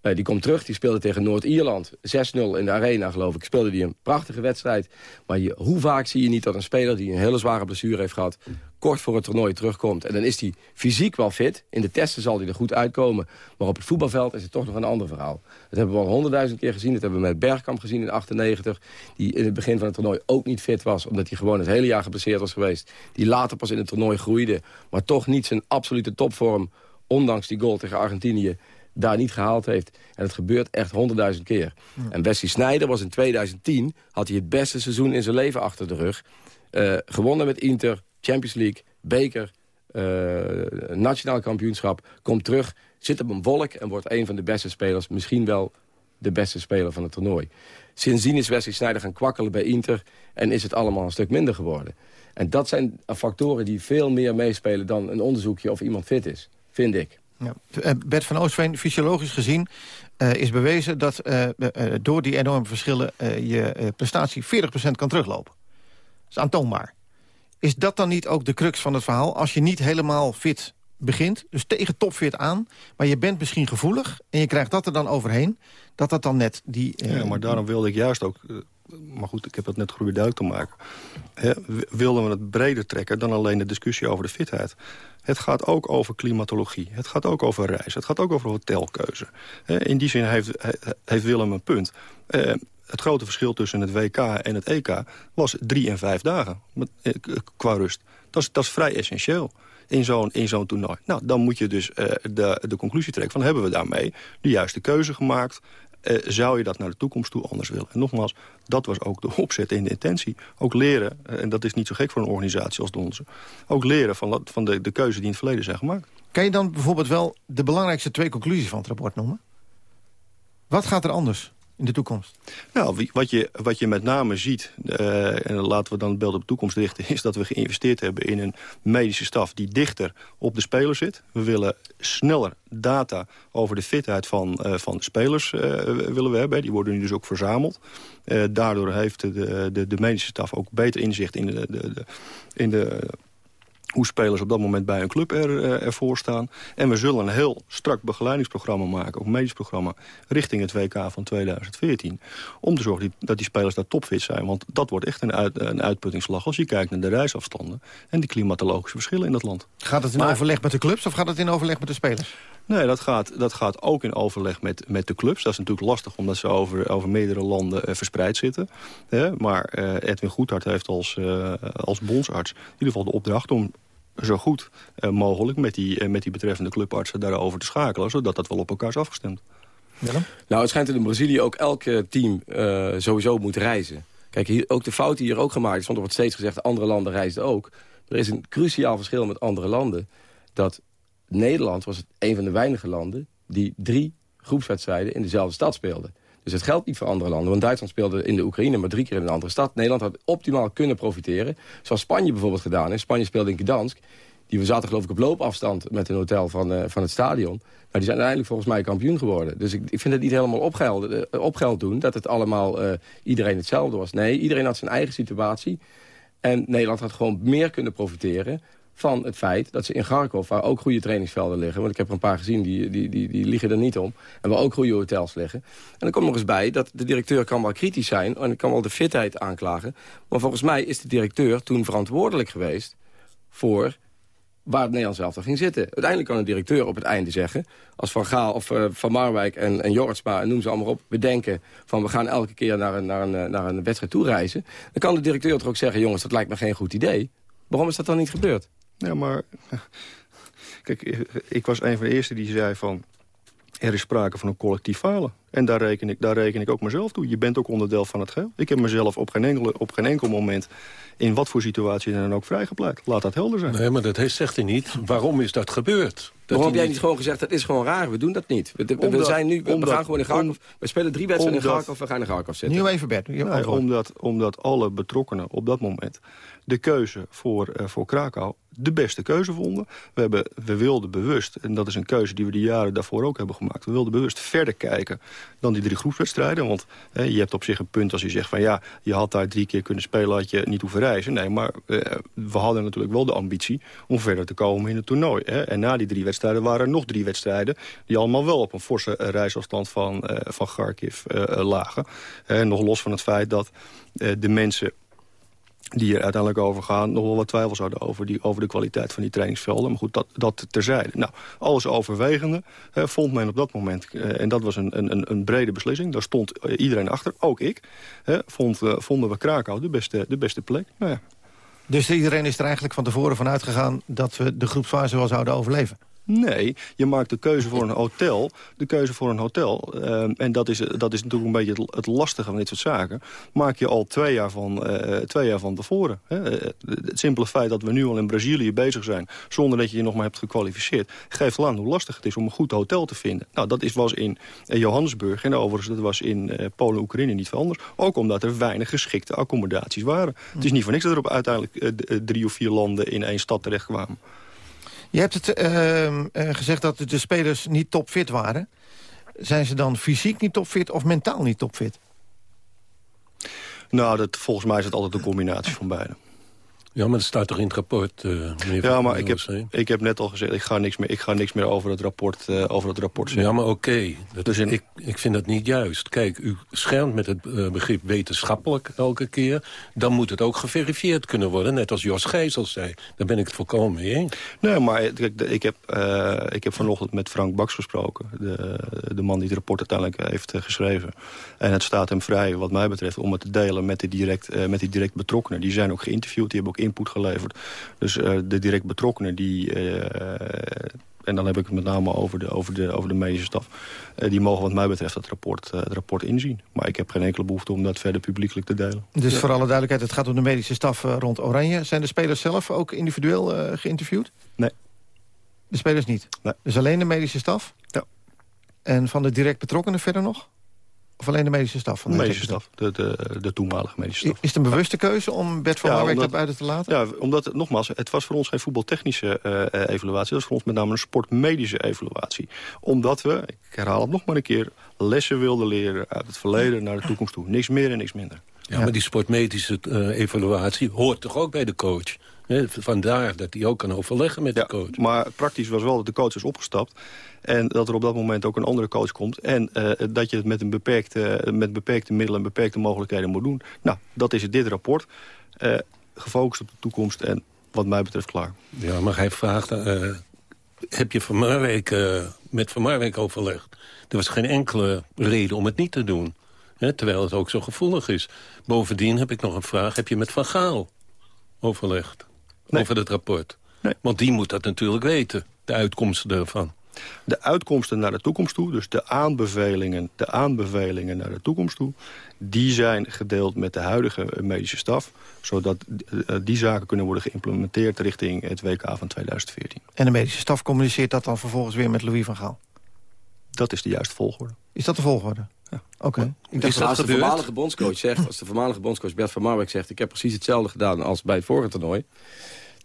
Die komt terug, die speelde tegen Noord-Ierland. 6-0 in de arena, geloof ik. Speelde die een prachtige wedstrijd. Maar je, hoe vaak zie je niet dat een speler die een hele zware blessure heeft gehad... kort voor het toernooi terugkomt. En dan is hij fysiek wel fit. In de testen zal hij er goed uitkomen. Maar op het voetbalveld is het toch nog een ander verhaal. Dat hebben we al honderdduizend keer gezien. Dat hebben we met Bergkamp gezien in 98. Die in het begin van het toernooi ook niet fit was. Omdat hij gewoon het hele jaar geblesseerd was geweest. Die later pas in het toernooi groeide. Maar toch niet zijn absolute topvorm ondanks die goal tegen Argentinië daar niet gehaald heeft. En het gebeurt echt honderdduizend keer. En Wesley Sneijder was in 2010, had hij het beste seizoen in zijn leven achter de rug. Uh, gewonnen met Inter, Champions League, beker, uh, nationaal kampioenschap. Komt terug, zit op een wolk en wordt een van de beste spelers. Misschien wel de beste speler van het toernooi. Sindsdien is Wesley Sneijder gaan kwakkelen bij Inter... en is het allemaal een stuk minder geworden. En dat zijn factoren die veel meer meespelen dan een onderzoekje of iemand fit is, vind ik. Ja. Eh, Bert van Oostveen, fysiologisch gezien uh, is bewezen... dat door die enorme verschillen je prestatie 40% kan teruglopen. Dat is aantoonbaar. Is dat dan niet ook de crux van het verhaal? Als je niet helemaal fit begint, dus tegen topfit aan... maar je bent misschien gevoelig en je krijgt dat er dan overheen... dat dat dan net die... Uh, ja, maar daarom wilde ik juist ook... Uh, maar goed, ik heb dat net geprobeerd duidelijk te maken. He, wilden we het breder trekken dan alleen de discussie over de fitheid. Het gaat ook over klimatologie. Het gaat ook over reis. Het gaat ook over hotelkeuze. In die zin heeft, heeft Willem een punt. Het grote verschil tussen het WK en het EK was drie en vijf dagen qua rust. Dat is, dat is vrij essentieel in zo'n zo'n toernooi. Nou, dan moet je dus uh, de, de conclusie trekken van... hebben we daarmee de juiste keuze gemaakt? Uh, zou je dat naar de toekomst toe anders willen? En nogmaals, dat was ook de *laughs* opzet en de intentie. Ook leren, en dat is niet zo gek voor een organisatie als de onze... ook leren van, van de, de keuze die in het verleden zijn gemaakt. Kan je dan bijvoorbeeld wel de belangrijkste twee conclusies van het rapport noemen? Wat gaat er anders? In de toekomst? Nou, wat je, wat je met name ziet, uh, en laten we dan het beeld op de toekomst richten... *laughs* is dat we geïnvesteerd hebben in een medische staf die dichter op de speler zit. We willen sneller data over de fitheid van, uh, van spelers uh, willen we hebben. Die worden nu dus ook verzameld. daardoor heeft de, de, de medische staf ook beter inzicht in de, de in de hoe spelers op dat moment bij een club er, uh, ervoor staan. En we zullen een heel strak begeleidingsprogramma maken, ook een medisch programma, richting het WK van 2014. Om te zorgen dat die spelers daar topfit zijn. Want dat wordt echt een, uit, een uitputtingsslag als je kijkt naar de reisafstanden en die klimatologische verschillen in dat land. Gaat het in overleg met de clubs of gaat het in overleg met de spelers? Nee, dat gaat, dat gaat ook in overleg met, met de clubs. Dat is natuurlijk lastig omdat ze over, over meerdere landen uh, verspreid zitten. maar uh, Edwin Goedhart heeft als, uh, als bondsarts in ieder geval de opdracht om zo goed uh, mogelijk met die, uh, met die betreffende clubartsen daarover te schakelen... zodat dat wel op elkaar is afgestemd. Ja? Nou, het schijnt dat in Brazilië ook elk team uh, sowieso moet reizen. Kijk, hier, ook de fout die hier ook gemaakt is... want er wordt steeds gezegd, andere landen reisden ook. Er is een cruciaal verschil met andere landen. Dat Nederland was het een van de weinige landen... die drie groepswedstrijden in dezelfde stad speelden. Dus het geldt niet voor andere landen. Want Duitsland speelde in de Oekraïne maar drie keer in een andere stad. Nederland had optimaal kunnen profiteren. Zoals Spanje bijvoorbeeld gedaan heeft. Spanje speelde in Gdansk. Die zaten geloof ik op loopafstand met een hotel van, uh, van het stadion. Maar die zijn uiteindelijk volgens mij kampioen geworden. Dus ik, ik vind het niet helemaal opgeld, opgeld doen dat het allemaal uh, iedereen hetzelfde was. Nee, iedereen had zijn eigen situatie. En Nederland had gewoon meer kunnen profiteren van het feit dat ze in Garkov, waar ook goede trainingsvelden liggen... want ik heb er een paar gezien, die, die, die, die liggen er niet om... en waar ook goede hotels liggen. En dan komt nog eens bij dat de directeur kan wel kritisch zijn... en kan wel de fitheid aanklagen... maar volgens mij is de directeur toen verantwoordelijk geweest... voor waar het Nederlands elftal ging zitten. Uiteindelijk kan een directeur op het einde zeggen... als Van Gaal of uh, Van Marwijk en, en en noem ze allemaal op... bedenken van we gaan elke keer naar een, naar een, naar een wedstrijd toe reizen... dan kan de directeur toch ook zeggen... jongens, dat lijkt me geen goed idee. Waarom is dat dan niet gebeurd? Ja, maar... Kijk, ik was een van de eerste die zei van... er is sprake van een collectief falen. En daar reken, ik, daar reken ik ook mezelf toe. Je bent ook onderdeel van het geheel. Ik heb mezelf op geen, enkele, op geen enkel moment... in wat voor situatie dan ook vrijgepleit. Laat dat helder zijn. Nee, maar dat zegt hij niet. Waarom is dat gebeurd? Dat Waarom heb jij niet gewoon gezegd, dat is gewoon raar, we doen dat niet. We, we, omdat, zijn nu, we, omdat, gaan gewoon in Garkov, we spelen drie wedstrijden in Garkov, we gaan in Garkov zitten. Nu even Bert. Nee, omdat, omdat alle betrokkenen op dat moment de keuze voor, uh, voor Krakau de beste keuze vonden. We, hebben, we wilden bewust, en dat is een keuze die we de jaren daarvoor ook hebben gemaakt... we wilden bewust verder kijken dan die drie groepswedstrijden. Want hè, je hebt op zich een punt als je zegt van... ja, je had daar drie keer kunnen spelen, had je niet hoeven reizen. Nee, maar uh, we hadden natuurlijk wel de ambitie om verder te komen in het toernooi. Hè. En na die drie wedstrijden waren er nog drie wedstrijden... die allemaal wel op een forse reisafstand van, uh, van Kharkiv lagen. nog los van het feit dat de mensen die er uiteindelijk over gaan, nog wel wat twijfels hadden over, die, over de kwaliteit van die trainingsvelden. Maar goed, dat, dat terzijde. Nou, alles overwegende hè, vond men op dat moment, eh, en dat was een, een, een brede beslissing, daar stond eh, iedereen achter, ook ik, hè, vond, eh, vonden we Krakau de beste, de beste plek. Nou ja. Dus iedereen is er eigenlijk van tevoren van uitgegaan dat we de groepsfase wel zouden overleven? Nee, je maakt de keuze voor een hotel. De keuze voor een hotel. Uh, en dat is, dat is natuurlijk een beetje het, lastige van dit soort zaken. Maak je al twee jaar van, uh, twee jaar van tevoren. Hè? Het simpele feit dat we nu al in Brazilië bezig zijn... zonder dat je je nog maar hebt gekwalificeerd... geeft aan hoe lastig het is om een goed hotel te vinden. Nou, dat is, was in Johannesburg en overigens dat was in uh, Polen en Oekraïne niet veel anders. Ook omdat er weinig geschikte accommodaties waren. Het is niet voor niks dat er op uiteindelijk drie of vier landen in één stad terechtkwamen. Je hebt het uh, uh, gezegd dat de spelers niet topfit waren. Zijn ze dan fysiek niet topfit of mentaal niet topfit? Nou, dat, volgens mij is het altijd een combinatie van beide. Ja, maar dat staat toch in het rapport, uh, meneer Ja, maar ik heb, ik heb net al gezegd, ik ga niks meer, ik ga niks meer over het rapport, uh, over het rapport zeggen. Ja, maar oké. Okay. Dus in... ik, ik vind dat niet juist. Kijk, u schermt met het uh, begrip wetenschappelijk elke keer. Dan moet het ook geverifieerd kunnen worden, net als Jos Gijsel zei. Daar ben ik het volkomen mee eens. Nee, maar ik, ik, heb, ik heb vanochtend met Frank Baks gesproken. De, de man die het rapport uiteindelijk heeft geschreven. En het staat hem vrij, wat mij betreft, om het te delen met die direct, met die direct betrokkenen. Die zijn ook geïnterviewd, die hebben ook input geleverd. Dus uh, de direct betrokkenen die... Uh, en dan heb ik het met name over de, over de, over de medische staf. Uh, die mogen wat mij betreft het rapport, het rapport inzien. Maar ik heb geen enkele behoefte om dat verder publiekelijk te delen. Dus ja. voor alle duidelijkheid, het gaat om de medische staf rond Oranje. Zijn de spelers zelf ook individueel geïnterviewd? Nee. De spelers niet? Nee. Dus alleen de medische staf? Ja. En van de direct betrokkenen verder nog? Of alleen de medische staf? Van de medische staf, de, de, de toenmalige medische staf. Is het een bewuste keuze om Bert van ja, Marwijk naar buiten te laten? Ja, omdat, nogmaals, het was voor ons geen voetbaltechnische uh, evaluatie. Dat was voor ons met name een sportmedische evaluatie. Omdat we, ik herhaal het nog maar een keer... lessen wilden leren uit het verleden naar de toekomst toe. Niks meer en niks minder. Ja, ja. maar die sportmedische uh, evaluatie hoort toch ook bij de coach? Vandaar dat hij ook kan overleggen met ja, de coach. Maar praktisch was wel dat de coach is opgestapt. En dat er op dat moment ook een andere coach komt. En uh, dat je het met, een beperkte, met beperkte middelen en beperkte mogelijkheden moet doen. Nou, dat is het, dit rapport. Uh, gefocust op de toekomst en wat mij betreft klaar. Ja, maar hij vraagt... Uh, heb je van Marwijk, met Van Marwijk overlegd? Er was geen enkele reden om het niet te doen. Hè, terwijl het ook zo gevoelig is. Bovendien heb ik nog een vraag. Heb je met Van Gaal overlegd? Nee. Over het rapport? Nee. Want die moet dat natuurlijk weten. De uitkomsten ervan. De uitkomsten naar de toekomst toe, dus de aanbevelingen, de aanbevelingen naar de toekomst toe... die zijn gedeeld met de huidige medische staf... zodat die zaken kunnen worden geïmplementeerd richting het WK van 2014. En de medische staf communiceert dat dan vervolgens weer met Louis van Gaal? Dat is de juiste volgorde. Is dat de volgorde? Oké. Okay. Ik dacht dat als de voormalige bondscoach zegt, als de voormalige bondscoach Bert van Marwijk zegt... ik heb precies hetzelfde gedaan als bij het vorige toernooi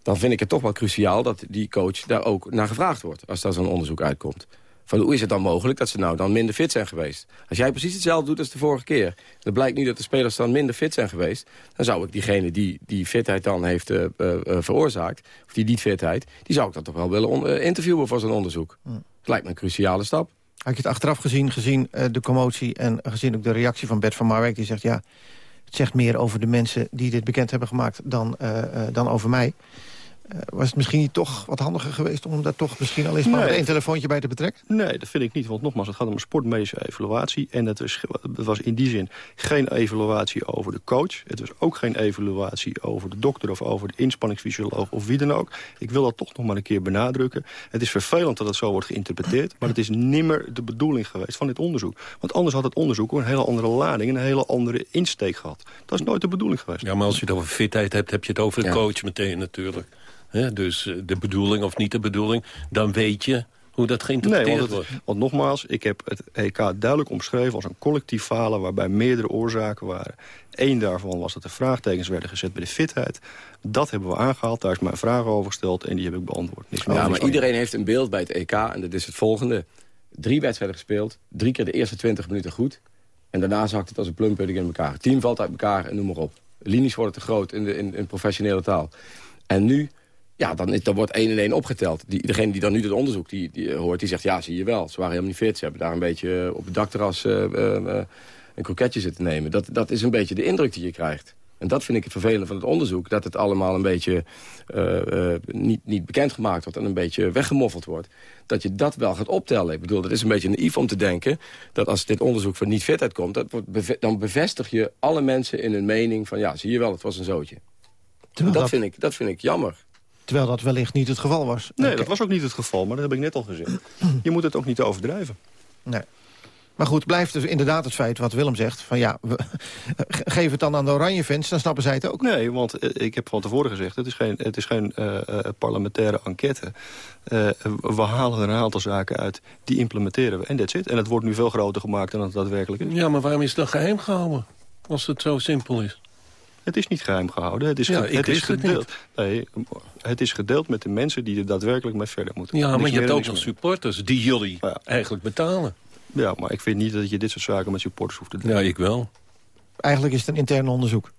dan vind ik het toch wel cruciaal dat die coach daar ook naar gevraagd wordt... als daar zo'n onderzoek uitkomt. Van hoe is het dan mogelijk dat ze nou dan minder fit zijn geweest? Als jij precies hetzelfde doet als de vorige keer... dan blijkt nu dat de spelers dan minder fit zijn geweest... dan zou ik diegene die die fitheid dan heeft uh, uh, veroorzaakt... of die niet-fitheid, die zou ik dan toch wel willen interviewen voor zo'n onderzoek. Hm. Dat lijkt me een cruciale stap. Had je het achteraf gezien, gezien de commotie... en gezien ook de reactie van Bert van Marwijk... die zegt, ja, het zegt meer over de mensen die dit bekend hebben gemaakt... dan, dan over mij... Uh, was het misschien niet toch wat handiger geweest... om daar toch misschien al eens maar nee. één telefoontje bij te betrekken? Nee, dat vind ik niet. Want nogmaals, het gaat om een sportmedische evaluatie. En het was, het was in die zin geen evaluatie over de coach. Het was ook geen evaluatie over de dokter... of over de inspanningsfysioloog of wie dan ook. Ik wil dat toch nog maar een keer benadrukken. Het is vervelend dat het zo wordt geïnterpreteerd... maar het is nimmer de bedoeling geweest van dit onderzoek. Want anders had het onderzoek een hele andere lading... en een hele andere insteek gehad. Dat is nooit de bedoeling geweest. Ja, maar als je het over fitheid hebt, heb je het over de ja. coach meteen natuurlijk. He, dus de bedoeling of niet de bedoeling, dan weet je hoe dat geïnterpreteerd nee, want het, wordt. Want nogmaals, ik heb het EK duidelijk omschreven als een collectief falen... waarbij meerdere oorzaken waren. Eén daarvan was dat er vraagtekens werden gezet bij de fitheid. Dat hebben we aangehaald, daar is mijn vraag over gesteld en die heb ik beantwoord. Niks ja, maar iedereen heeft een beeld bij het EK en dat is het volgende. Drie wedstrijden gespeeld, drie keer de eerste 20 minuten goed... en daarna zakt het als een plumpudding in elkaar. Het team valt uit elkaar en noem maar op. Linies worden te groot in, de, in, in professionele taal. En nu ja, dan, is, dan wordt één en één opgeteld. Die, degene die dan nu het onderzoek die, die hoort, die zegt... ja, zie je wel, ze waren helemaal niet fit. Ze hebben daar een beetje op het dakterras uh, uh, een kroketje zitten nemen. Dat, dat is een beetje de indruk die je krijgt. En dat vind ik het vervelende van het onderzoek. Dat het allemaal een beetje uh, niet, niet bekendgemaakt wordt... en een beetje weggemoffeld wordt. Dat je dat wel gaat optellen. Ik bedoel, het is een beetje naïef om te denken... dat als dit onderzoek van niet-fitheid komt... Dat wordt dan bevestig je alle mensen in hun mening van... ja, zie je wel, het was een zootje. Dat, dat, vind ik, dat vind ik jammer. Terwijl dat wellicht niet het geval was. Nee, dat was ook niet het geval, maar dat heb ik net al gezegd. Je moet het ook niet overdrijven. Nee. Maar goed, blijft dus inderdaad het feit wat Willem zegt... van ja, we, *laughs* geef het dan aan de oranje fans, dan snappen zij het ook. Nee, want uh, ik heb van tevoren gezegd... het is geen, het is geen uh, uh, parlementaire enquête. we halen er een aantal zaken uit, die implementeren we. En that's it. En het wordt nu veel groter gemaakt dan het daadwerkelijk is. Ja, maar waarom is het dan geheim gehouden? Als het zo simpel is. Het is niet geheim gehouden. Het is, ja, het is gedeeld. Het, nee, het is gedeeld met de mensen die er daadwerkelijk mee verder moeten. Ja, maar je hebt ook nog supporters die jullie ja. eigenlijk betalen. Ja, maar ik vind niet dat je dit soort zaken met supporters hoeft te doen. Ja, ik wel. Eigenlijk is het een intern onderzoek.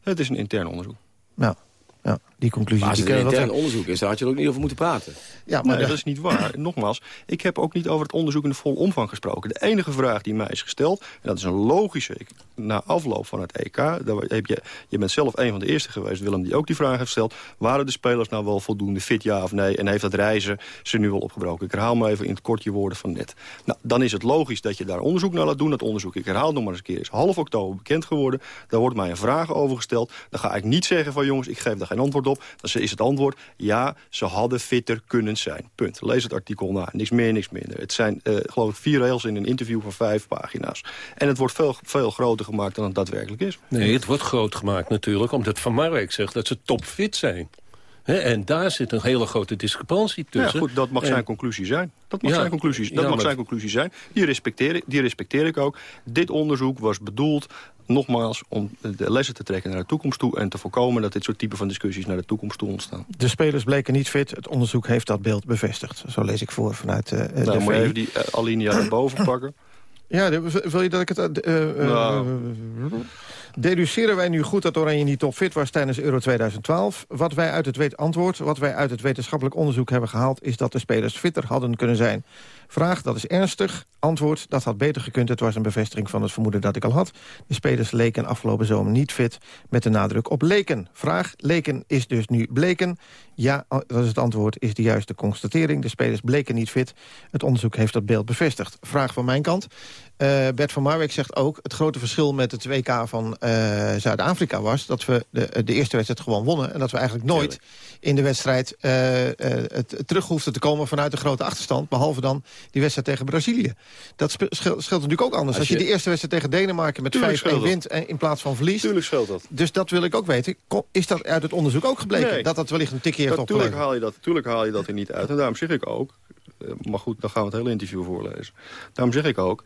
Het is een intern onderzoek. Nou, ja, die conclusie... Maar als die het intern onderzoek is, daar had je er ook niet over moeten praten. Ja, maar dat is niet waar. *clears throat* Nogmaals, ik heb ook niet over het onderzoek in de volle omvang gesproken. De enige vraag die mij is gesteld, en dat is een logische... ik- na afloop van het EK, daar heb je, je bent zelf een van de eerste geweest, Willem, die ook die vraag heeft gesteld... waren de spelers nou wel voldoende fit, ja of nee? En heeft dat reizen ze nu wel opgebroken? Ik herhaal maar even in het kort je woorden van net. Nou, dan is het logisch dat je daar onderzoek naar laat doen. Dat onderzoek, ik herhaal het nog maar eens een keer, is half oktober bekend geworden. Daar wordt mij een vraag over gesteld. Dan ga ik niet zeggen van jongens, ik geef daar geen antwoord op. Dan is het antwoord, ja, ze hadden fitter kunnen zijn. Punt. Lees het artikel na. Niks meer, niks minder. Het zijn, eh, geloof ik, vier rails in een interview van vijf pagina's. En het wordt veel, veel groter gemaakt dan het daadwerkelijk is. Nee, het wordt groot gemaakt natuurlijk, omdat Van Marwijk zegt dat ze topfit zijn. En daar zit een hele grote discrepantie Ja, tussen. goed, dat mag En- zijn conclusie zijn. Dat mag, Ja, zijn, conclusie, dat ja, mag maar- zijn conclusie zijn. Die respecteer, ik- die respecteer ik ook. Dit onderzoek was bedoeld, nogmaals, om de lessen te trekken naar de toekomst toe... en te voorkomen dat dit soort type van discussies naar de toekomst toe ontstaan. De spelers bleken niet fit. Het onderzoek heeft dat beeld bevestigd. Zo lees ik voor vanuit eh de nou, moet je even die eh, alinea naar boven pakken. Ja, de- wil je dat ik het... eh, eh, eh, Nou. Deduceren wij nu goed dat Oranje niet topfit was tijdens Euro 2012? Wat wij uit het wet antwoord, wat wij uit het wetenschappelijk onderzoek hebben gehaald... is dat de spelers fitter hadden kunnen zijn. Vraag, dat is ernstig. Antwoord, dat had beter gekund. Het was een bevestiging van het vermoeden dat ik al had. De spelers leken afgelopen zomer niet fit, met de nadruk op leken. Vraag, leken is dus nu bleken. Ja, dat is het antwoord, is de juiste constatering. De spelers bleken niet fit. Het onderzoek heeft dat beeld bevestigd. Vraag van mijn kant. Eh, Bert van Marwijk zegt ook... het grote verschil met het WK van eh, Zuid-Afrika was... dat we de, de eerste wedstrijd gewoon wonnen... en dat we eigenlijk nooit in de wedstrijd eh, het, terug hoefden te komen... vanuit een grote achterstand, behalve dan die wedstrijd tegen Brazilië. Dat scheelt, natuurlijk ook anders. Als je de eerste wedstrijd tegen Denemarken met 5-1 Tuurlijk scheelt dat. wint... en in plaats van verliest... Tuurlijk scheelt dat. Dus dat wil ik ook weten. Is dat uit het onderzoek ook gebleken? Nee. Dat dat wellicht een tikje heeft opgeleverd? haal, je dat, tuurlijk haal je dat er niet uit. En daarom zeg ik ook... maar goed, dan gaan we het hele interview voorlezen. Daarom zeg ik ook...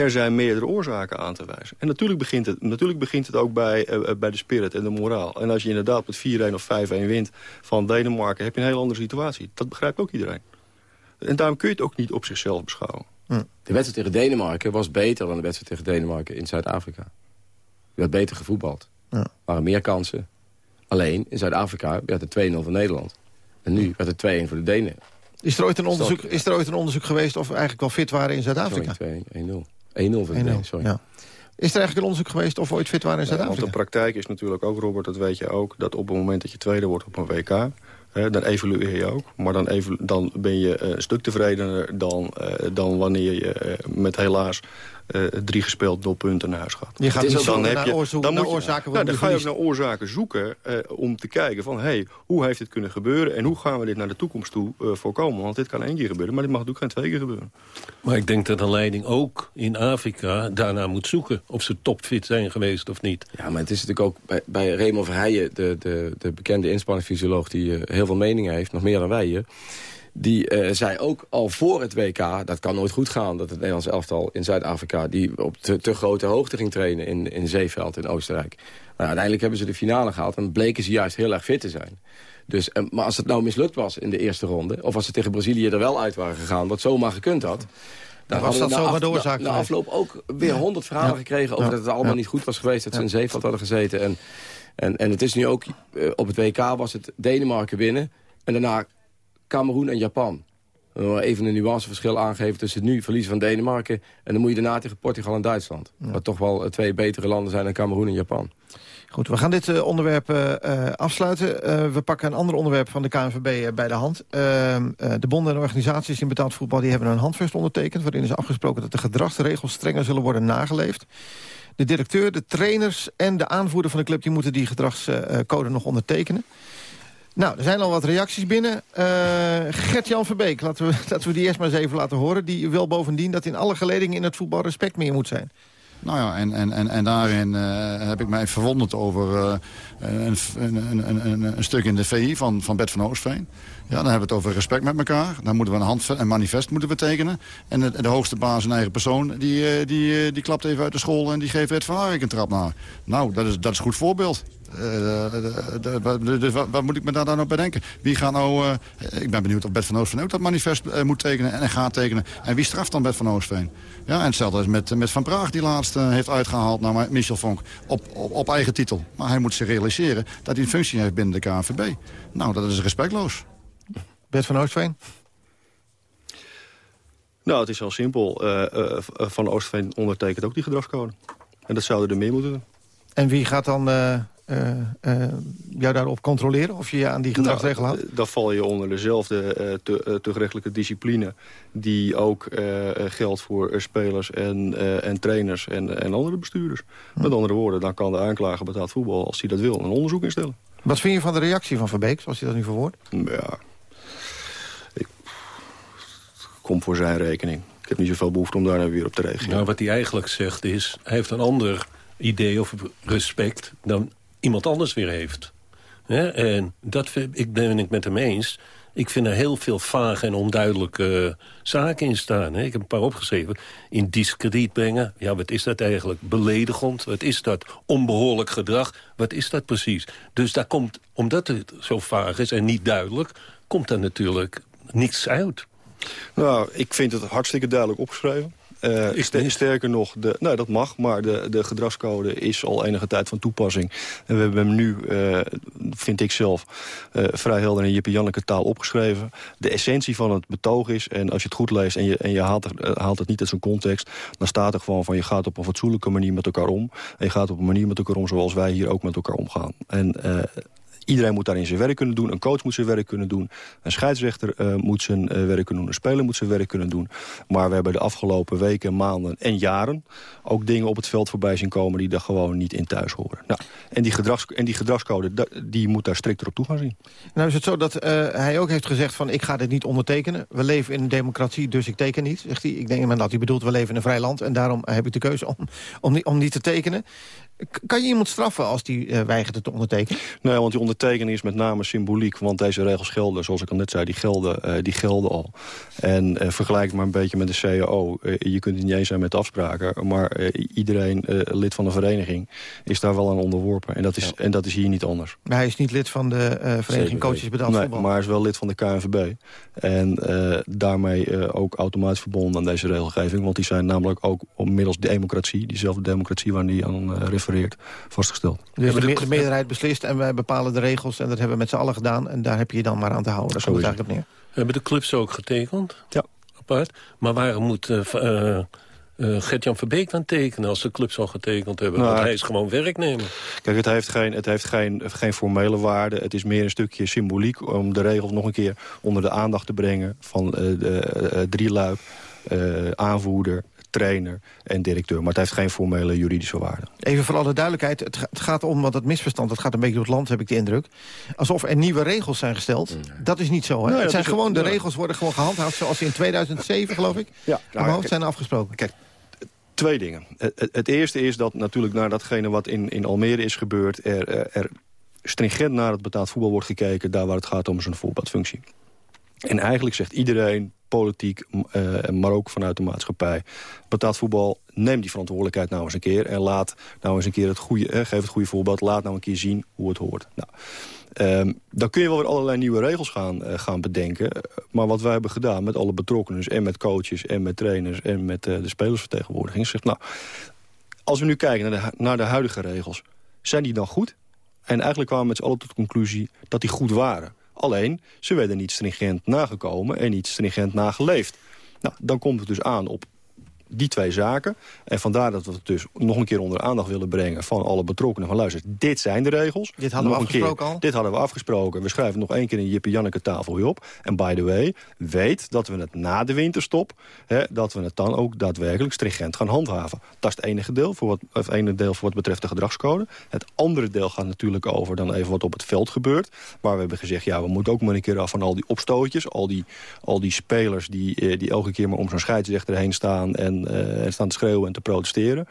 Er zijn meerdere oorzaken aan te wijzen. En natuurlijk begint het, natuurlijk begint het ook bij, eh, bij de spirit en de moraal. En als je inderdaad met 4-1 of 5-1 wint van Denemarken... heb je een heel andere situatie. Dat begrijpt ook iedereen. En daarom kun je het ook niet op zichzelf beschouwen. De wedstrijd tegen Denemarken was beter dan de wedstrijd tegen Denemarken in Zuid-Afrika. Er werd beter gevoetbald. Ja. Er waren meer kansen. Alleen, in Zuid-Afrika werd het 2-0 voor Nederland. En nu werd het 2-1 voor de Denen. Is er, ooit een onderzoek, is er ooit een onderzoek geweest of we eigenlijk wel fit waren in Zuid-Afrika? Sorry, 2-1, 1-0. 1-0 voor de 1-0, Denen, sorry. ja. Is er eigenlijk een onderzoek geweest of we ooit fit waren in Ja, want Zuid-Afrika? de praktijk is natuurlijk ook, Robert, dat weet je ook... dat op het moment dat je tweede wordt op een WK... Hè, dan evalueer je ook. Maar dan, dan ben je eh, een stuk tevredener dan, eh, dan wanneer je eh, met helaas eh, drie gespeeld nul punten naar huis gaat. Je gaat Dus niet zoeken heb naar je- dan naar moet je- oorzaken nou, dan ga je ook naar oorzaken zoeken eh, om te kijken van... Hey, hoe heeft dit kunnen gebeuren en hoe gaan we dit naar de toekomst toe eh, voorkomen? Want dit kan één keer gebeuren, maar dit mag natuurlijk geen twee keer gebeuren. Maar ik denk dat een leiding ook in Afrika daarna moet zoeken... of ze topfit zijn geweest of niet. Ja, maar het is natuurlijk ook bij, bij Raymond Verheijen... De, de, de bekende inspanningsfysioloog die eh, heel veel meningen heeft... nog meer dan wij hier... die eh, zei ook al voor het WK... dat kan nooit goed gaan dat het Nederlands elftal in Zuid-Afrika... die op te, te grote hoogte ging trainen in, in Zeeveld in Oostenrijk. Maar uiteindelijk hebben ze de finale gehaald... en bleken ze juist heel erg fit te zijn. Dus, en, maar als het nou mislukt was in de eerste ronde... of als ze tegen Brazilië er wel uit waren gegaan... wat zomaar gekund had... Dan was dat zomaar de na- Na afloop ook weer honderd verhalen Ja. gekregen... over Ja. dat het allemaal niet goed was geweest... dat ze in Zeeveld hadden gezeten. En, en, en het is nu ook... eh, op het WK was het Denemarken winnen... en daarna Cameroen en Japan. Even een nuanceverschil aangeven tussen het nu verliezen van Denemarken... en dan moet je daarna tegen Portugal en Duitsland. Wat toch wel eh, twee betere landen zijn dan Cameroen en Japan. Goed, we gaan dit eh, onderwerp eh, afsluiten. We pakken een ander onderwerp van de KNVB bij de hand. Ehm, eh, de bonden en organisaties in betaald voetbal die hebben een handvest ondertekend... waarin is afgesproken dat de gedragsregels strenger zullen worden nageleefd. De directeur, de trainers en de aanvoerder van de club... die moeten die gedragscode nog ondertekenen. Nou, er zijn al wat reacties binnen. Eh, Gert-Jan Verbeek, laten we, *laughs* we die eerst maar eens even laten horen. Die wil bovendien dat in alle geledingen in het voetbal respect meer moet zijn. Nou ja, en, en, en, en daarin eh, heb ik mij verwonderd over eh, een, een, een, een, een stuk in de VI van, van Bert van Oostveen. Ja, dan hebben we het over respect met elkaar. Dan moeten we een, hand, manifest moeten we tekenen. En de, de hoogste baas, een eigen persoon, die, eh, die, eh, die klapt even uit de school... en die geeft Ed van een trap naar. Nou, dat is, dat is een goed voorbeeld. Eh, de- wat, moet ik me daar dan op bedenken? Wie gaat nou... ik ben benieuwd of Bert van Oostveen ook dat manifest moet tekenen en gaat tekenen. En wie straft dan Bert van Oostveen? Ja, en hetzelfde is met, met Van Praag die laatst heeft uitgehaald naar Michel Vonk op, op, op, eigen titel. Maar hij moet zich realiseren dat hij een functie heeft binnen de KNVB. Nou, dat is respectloos. Bert van Oostveen? Nou, het is heel simpel. van Oostveen ondertekent ook die gedragscode. En dat zouden er meer moeten doen. En wie gaat dan uh, uh, jou daarop controleren of je je aan die gedragsregel nou, houdt? Dan val je onder dezelfde te, discipline... die ook geldt voor spelers en, en trainers en, en andere bestuurders. Hm. Met andere woorden, dan kan de aanklager betaald voetbal... als hij dat wil, een onderzoek instellen. Wat vind je van de reactie van Verbeek, zoals hij dat nu verwoordt? Ja, ik kom voor zijn rekening. Ik heb niet zoveel behoefte om daar weer op te reageren. Nou, wat hij eigenlijk zegt is, hij heeft een ander idee of respect... dan iemand anders weer heeft. En dat ik ben ik met hem eens. Ik vind er heel veel vage en onduidelijke zaken in staan. Ik heb een paar opgeschreven. In discrediet brengen. Ja, wat is dat eigenlijk? Beledigend. Wat is dat? Onbehoorlijk gedrag. Wat is dat precies? Dus daar komt, omdat het zo vaag is en niet duidelijk... komt er natuurlijk niets uit. Nou, ik vind het hartstikke duidelijk opgeschreven. Uh, is sterker nog, de, nou, dat mag, maar de, de gedragscode is al enige tijd van toepassing. En we hebben hem nu, uh, vind ik zelf, uh, vrij helder in Jippe Janneke taal opgeschreven. De essentie van het betoog is, en als je het goed leest en je, en je haalt, haalt het niet uit zijn context... dan staat er gewoon van je gaat op een fatsoenlijke manier met elkaar om. En je gaat op een manier met elkaar om zoals wij hier ook met elkaar omgaan. En Iedereen moet daarin zijn werk kunnen doen. Een coach moet zijn werk kunnen doen. Een scheidsrechter uh, moet zijn uh, werk kunnen doen. Een speler moet zijn werk kunnen doen. Maar we hebben de afgelopen weken, maanden en jaren... ook dingen op het veld voorbij zien komen die daar gewoon niet in thuis horen. Nou, en, die gedrags, en die gedragscode, die moet daar strikter op toe gaan zien. Nou is het zo dat uh, hij ook heeft gezegd van ik ga dit niet ondertekenen. We leven in een democratie, dus ik teken niet. Zegt hij. Ik denk dat hij bedoelt we leven in een vrij land... en daarom heb ik de keuze om, om, om niet te tekenen. Kan je iemand straffen als die uh, weigert het te ondertekenen? Nee, want die ondertekening is met name symboliek. Want deze regels gelden, zoals ik al net zei, die gelden, uh, die gelden al. En uh, vergelijk het maar een beetje met de CAO. je kunt het niet eens zijn met afspraken. Maar iedereen lid van de vereniging is daar wel aan onderworpen. En dat is, ja. en dat is hier niet anders. Maar hij is niet lid van de vereniging CBV. Coaches Betaald nee, Voetbal? maar hij is wel lid van de KNVB. En daarmee ook automatisch verbonden aan deze regelgeving. Want die zijn namelijk ook middels democratie, diezelfde democratie waar die aan refereert vastgesteld. Dus de, de, meerderheid beslist en wij bepalen de regels... en dat hebben we met z'n allen gedaan en daar heb je je dan maar aan te houden. Daar komt het eigenlijk op neer. Hebben de clubs ook getekend? Ja. Apart. Maar waarom moet uh, uh, uh, Gert-Jan Verbeek dan tekenen... als de clubs al getekend hebben? Nou, Want hij is gewoon werknemer. Kijk, het heeft, geen, het heeft geen, geen formele waarde. Het is meer een stukje symboliek om de regels nog een keer onder de aandacht te brengen... van de drieluik, aanvoerder, trainer en directeur. Maar het heeft geen formele juridische waarde. Even voor alle duidelijkheid, het, het gaat om, want het misverstand... dat gaat een beetje door het land, heb ik de indruk... alsof er nieuwe regels zijn gesteld. Dat is niet zo, hè? Nee, het zijn gewoon, de nee. regels worden gewoon gehandhaafd... zoals ze in 2007, geloof ik, ja, nou, hoofd zijn afgesproken. Kijk, twee dingen. Het, het, eerste is dat natuurlijk naar datgene wat in, in Almere is gebeurd... Er, er, er stringent naar het betaald voetbal wordt gekeken... daar waar het gaat om zijn voorbeeldfunctie. En eigenlijk zegt iedereen, politiek, uh, maar ook vanuit de maatschappij... betaald voetbal, neem die verantwoordelijkheid nou eens een keer... en laat nou eens een keer het goede, eh, geef het goede voorbeeld... laat nou een keer zien hoe het hoort. Nou, um, dan kun je wel weer allerlei nieuwe regels gaan, uh, gaan bedenken. Maar wat wij hebben gedaan met alle betrokkenen... Dus en met coaches en met trainers en met de spelersvertegenwoordiging... zegt nou, als we nu kijken naar de, naar de huidige regels... zijn die dan goed? En eigenlijk kwamen we met z'n allen tot de conclusie dat die goed waren... Alleen, ze werden niet stringent nagekomen en niet stringent nageleefd. Nou, dan komt het dus aan op die twee zaken. En vandaar dat we het dus nog een keer onder aandacht willen brengen... van alle betrokkenen van luister, dit zijn de regels. Dit hadden nog we afgesproken keer, al? Dit hadden we afgesproken. We schrijven nog één keer in Jippe Janneke tafel weer op. En by the way, weet dat we het na de winterstop... Hè, dat we het dan ook daadwerkelijk stringent gaan handhaven. Dat is het enige deel voor wat, het ene deel voor wat betreft de gedragscode. Het andere deel gaat natuurlijk over dan even wat op het veld gebeurt. Waar we hebben gezegd, ja, we moeten ook maar een keer af van al die opstootjes. Al die, al die spelers die, die elke keer maar om zo'n scheidsrechter heen staan... en uh, staan te schreeuwen en te protesteren.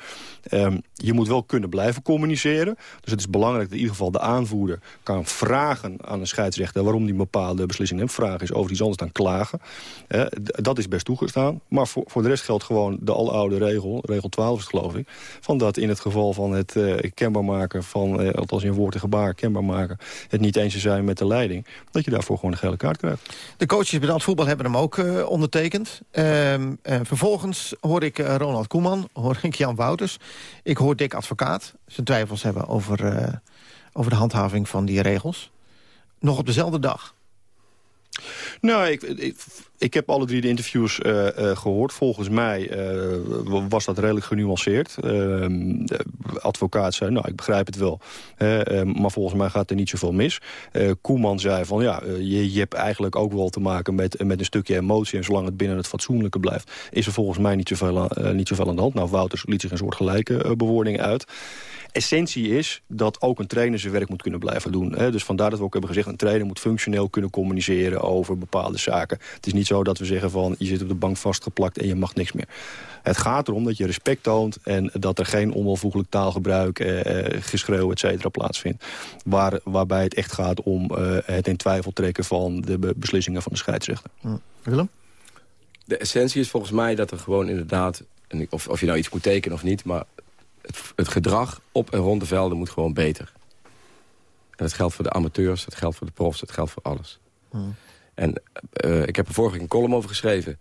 Um, je moet wel kunnen blijven communiceren. Dus het is belangrijk dat in ieder geval de aanvoerder kan vragen aan een scheidsrechter... waarom die bepaalde beslissing neemt. Vragen is over iets anders dan klagen. Uh, dat is best toegestaan. Maar voor, voor de rest geldt gewoon de aloude regel, regel 12 is het geloof ik... van dat in het geval van het uh, kenbaar maken van, althans in woord en gebaar kenbaar maken... het niet eens te zijn met de leiding, dat je daarvoor gewoon een gele kaart krijgt. De coaches bij het voetbal hebben hem ook ondertekend. Ehm, vervolgens hoorde hoor ik eh, Ronald Koeman, hoor ik Jan Wouters. Ik hoor Dick Advocaat zijn twijfels hebben over, eh, over de handhaving van die regels. Nog op dezelfde dag. Nou, ik, ik, ik heb alle drie de interviews uh, uh, gehoord. Volgens mij uh, was dat redelijk genuanceerd. Ehm, advocaat zei, nou, ik begrijp het wel. maar volgens mij gaat er niet zoveel mis. Koeman zei van, ja, je, je hebt eigenlijk ook wel te maken met, met een stukje emotie. En zolang het binnen het fatsoenlijke blijft... is er volgens mij niet zoveel, niet zoveel aan de hand. Nou, Wouters liet zich een soort gelijke bewoording uit essentie is dat ook een trainer zijn werk moet kunnen blijven doen. Dus vandaar dat we ook hebben gezegd... een trainer moet functioneel kunnen communiceren over bepaalde zaken. Het is niet zo dat we zeggen van... je zit op de bank vastgeplakt en je mag niks meer. Het gaat erom dat je respect toont... en dat er geen onwelvoegelijk taalgebruik, eh, eh geschreeuw, et cetera, plaatsvindt. Waar, waarbij het echt gaat om eh, het in twijfel trekken... van de beslissingen van de scheidsrechter. Hm. Willem? De essentie is volgens mij dat er gewoon inderdaad... of, of je nou iets moet tekenen of niet... maar het, het, gedrag op en rond de velden moet gewoon beter. En dat geldt voor de amateurs, dat geldt voor de profs, dat geldt voor alles. Hmm. En uh, ik heb er vorige week een column over geschreven...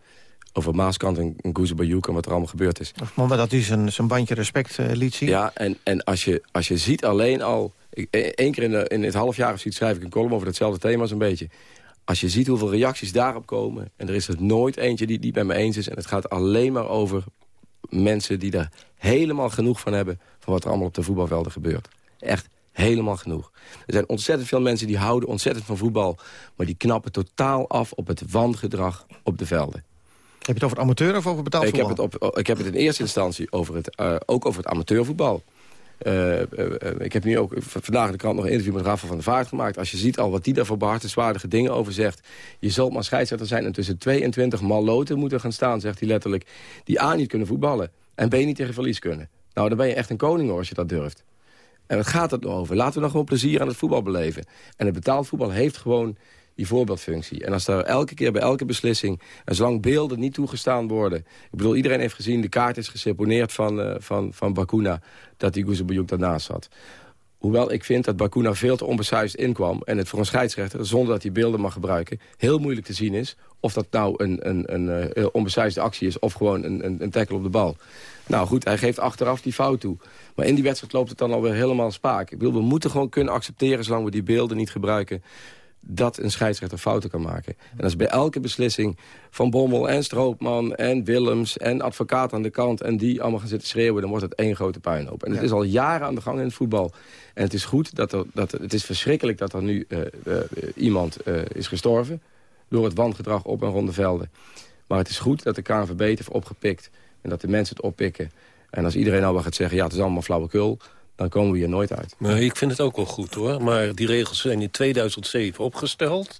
over Maaskant en, en Bayou en wat er allemaal gebeurd is. Het dat u zijn, bandje respect uh, liet zien? Ja, en, en als, je, als je ziet alleen al... Eén keer in, de, in het half jaar of zoiets schrijf ik een column over datzelfde thema zo'n beetje. Als je ziet hoeveel reacties daarop komen... en er is er nooit eentje die, die bij me eens is... en het gaat alleen maar over mensen die er helemaal genoeg van hebben... van wat er allemaal op de voetbalvelden gebeurt. Echt helemaal genoeg. Er zijn ontzettend veel mensen die houden ontzettend van voetbal... maar die knappen totaal af op het wangedrag op de velden. Heb je het over het amateur of over betaald voetbal? Ik heb het, op, ik heb het in eerste instantie over het, uh, ook over het amateurvoetbal. Uh, uh, ik heb nu ook vandaag in de krant nog een interview met Rafa van der Vaart gemaakt. Als je ziet al wat die daar voor behartenswaardige dingen over zegt. Je zult maar scheidsrechter zijn en tussen 22 maloten moeten gaan staan, zegt hij letterlijk. Die A niet kunnen voetballen en B niet tegen verlies kunnen. Nou, dan ben je echt een koning hoor, als je dat durft. En wat gaat het nou over? Laten we nog gewoon plezier aan het voetbal beleven. En het betaald voetbal heeft gewoon die voorbeeldfunctie. En als daar elke keer bij elke beslissing... en zolang beelden niet toegestaan worden... ik bedoel, iedereen heeft gezien, de kaart is geseponeerd van, uh, van, van Bakuna... dat die Guzebuyuk daarnaast zat. Hoewel ik vind dat Bakuna veel te onbesuisd inkwam... en het voor een scheidsrechter, zonder dat hij beelden mag gebruiken... heel moeilijk te zien is of dat nou een, een, een, een onbesuisde actie is... of gewoon een, een, een tackle op de bal. Nou goed, hij geeft achteraf die fout toe. Maar in die wedstrijd loopt het dan alweer helemaal spaak. Ik bedoel, we moeten gewoon kunnen accepteren... zolang we die beelden niet gebruiken dat een scheidsrechter fouten kan maken. En dat is bij elke beslissing van Bommel en Stroopman en Willems... en advocaat aan de kant en die allemaal gaan zitten schreeuwen... dan wordt het één grote puinhoop. En het is al jaren aan de gang in het voetbal. En het is goed, dat er, dat, het is verschrikkelijk dat er nu uh, uh, iemand uh, is gestorven... door het wangedrag op en rond de velden. Maar het is goed dat de KNVB het heeft opgepikt... en dat de mensen het oppikken. En als iedereen nou wel gaat zeggen, ja, het is allemaal flauwekul dan komen we hier nooit uit. Maar ik vind het ook wel goed hoor. Maar die regels zijn in 2007 opgesteld.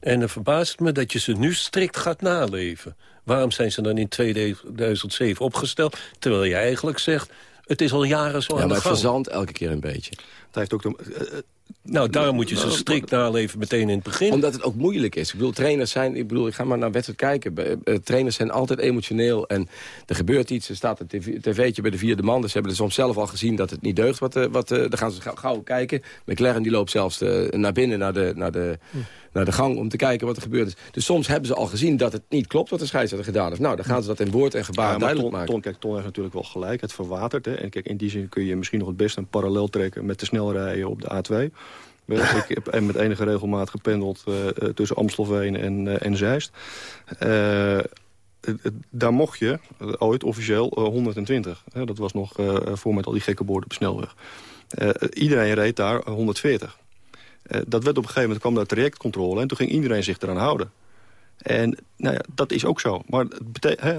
En het verbaast me dat je ze nu strikt gaat naleven. Waarom zijn ze dan in 2007 opgesteld? Terwijl je eigenlijk zegt, het is al jaren zo ja, aan de gang. Ja, maar het verzandt elke keer een beetje. Dat heeft ook de, nou, daarom moet je ze strikt naleven meteen in het begin. Omdat het ook moeilijk is. Ik bedoel, trainers zijn... Ik bedoel, ik ga maar naar wedstrijd kijken. Eh, trainers zijn altijd emotioneel. En er gebeurt iets. Er staat een tv'tje bij de vierde man. Dus ze hebben er soms zelf al gezien dat het niet deugt. Wat, eh, wat, eh, dan gaan ze gauw kijken. McLaren die loopt zelfs naar binnen, naar de, naar, de, naar de gang... om te kijken wat er gebeurd is. Dus soms hebben ze al gezien dat het niet klopt wat de scheidsrechter gedaan heeft. Nou, dan gaan ze dat in woord en gebaar ja, duidelijk ton, maken. Ton, kijk, Ton heeft natuurlijk wel gelijk. Het verwatert. Hè. En kijk, in die zin kun je misschien nog het beste een parallel trekken... met de snelrijden op de A2. *laughs* Ik heb met enige regelmaat gependeld uh, tussen Amstelveen en, uh, en Zeist. Daar mocht je ooit officieel 120. dat was nog voor met al die gekke borden op snelweg. iedereen reed daar 140. dat werd op een gegeven moment kwam daar trajectcontrole... en toen ging iedereen zich eraan houden. En nou ja, dat is ook zo. Maar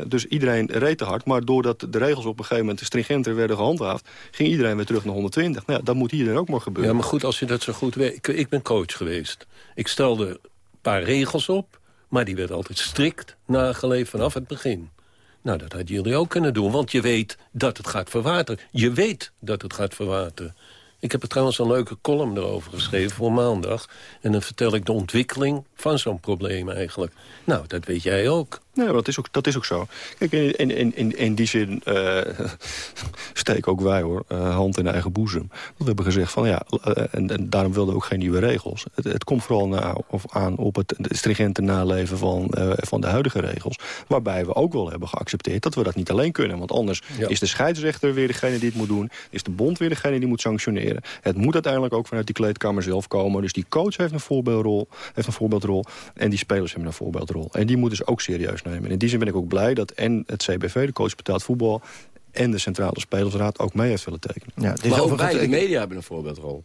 dus iedereen reed te hard. Maar doordat de regels op een gegeven moment stringenter werden gehandhaafd... ging iedereen weer terug naar 120. Nou ja, dat moet hier dan ook maar gebeuren. Ja, maar goed, als je dat zo goed weet... Ik, ik ben coach geweest. Ik stelde een paar regels op... maar die werden altijd strikt nageleefd vanaf het begin. Nou, dat hadden jullie ook kunnen doen. Want je weet dat het gaat verwateren. Je weet dat het gaat verwateren. Ik heb er trouwens een leuke column erover geschreven voor maandag. En dan vertel ik de ontwikkeling van zo'n probleem eigenlijk. Nou, dat weet jij ook. Nee, dat is ook, dat is ook zo. Kijk, in, in, in, in die zin *laughs* uh, steken ook wij hoor, uh, hand in eigen boezem. Dat we hebben gezegd van ja, uh, en, en, daarom wilden we ook geen nieuwe regels. Het, het komt vooral na, of aan op het stringente naleven van, van de huidige regels. Waarbij we ook wel hebben geaccepteerd dat we dat niet alleen kunnen. Want anders ja. is de scheidsrechter weer degene die het moet doen. Is de bond weer degene die moet sanctioneren. Het moet uiteindelijk ook vanuit die kleedkamer zelf komen. Dus die coach heeft een voorbeeldrol, heeft een voorbeeldrol en die spelers hebben een voorbeeldrol. En die moeten ze ook serieus nemen. En in die zin ben ik ook blij dat en het CBV, de coach betaald voetbal... en de Centrale Spelersraad ook mee heeft willen tekenen. Ja, dit maar ook wij, de media, hebben een voorbeeldrol.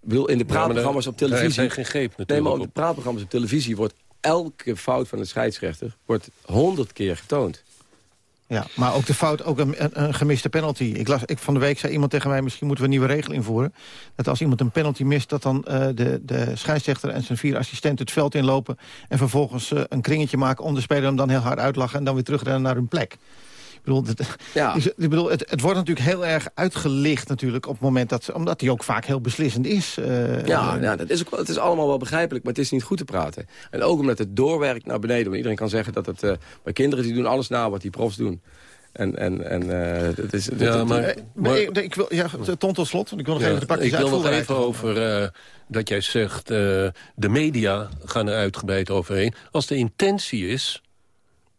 Wil in de praatprogramma's op televisie... geen greep natuurlijk. Nee, maar op de praatprogramma's op televisie wordt elke fout van de scheidsrechter... wordt honderd keer getoond. Ja, maar ook de fout, ook een, een, gemiste penalty. Ik las, ik, van de week zei iemand tegen mij, misschien moeten we een nieuwe regel invoeren. Dat als iemand een penalty mist, dat dan uh, de, de scheidsrechter en zijn vier assistenten het veld inlopen... en vervolgens uh, een kringetje maken om de speler hem dan heel hard uitlachen... en dan weer terugrennen naar hun plek. Ik bedoel, het, ja. *laughs* ik bedoel het, het, wordt natuurlijk heel erg uitgelicht natuurlijk op het moment dat... omdat hij ook vaak heel beslissend is. Uh, ja, ja dat is ook, het is allemaal wel begrijpelijk, maar het is niet goed te praten. En ook omdat het doorwerkt naar beneden. Want iedereen kan zeggen dat het uh, bij kinderen die doen alles na wat die profs doen. En, en, en uh, het is... Ja, maar, maar, maar ik, ik, wil, ja, ton tot slot, want ik wil nog ja, even de pakjes Ik wil nog even over uh, dat jij zegt... Uh, de media gaan er uitgebreid overheen. Als de intentie is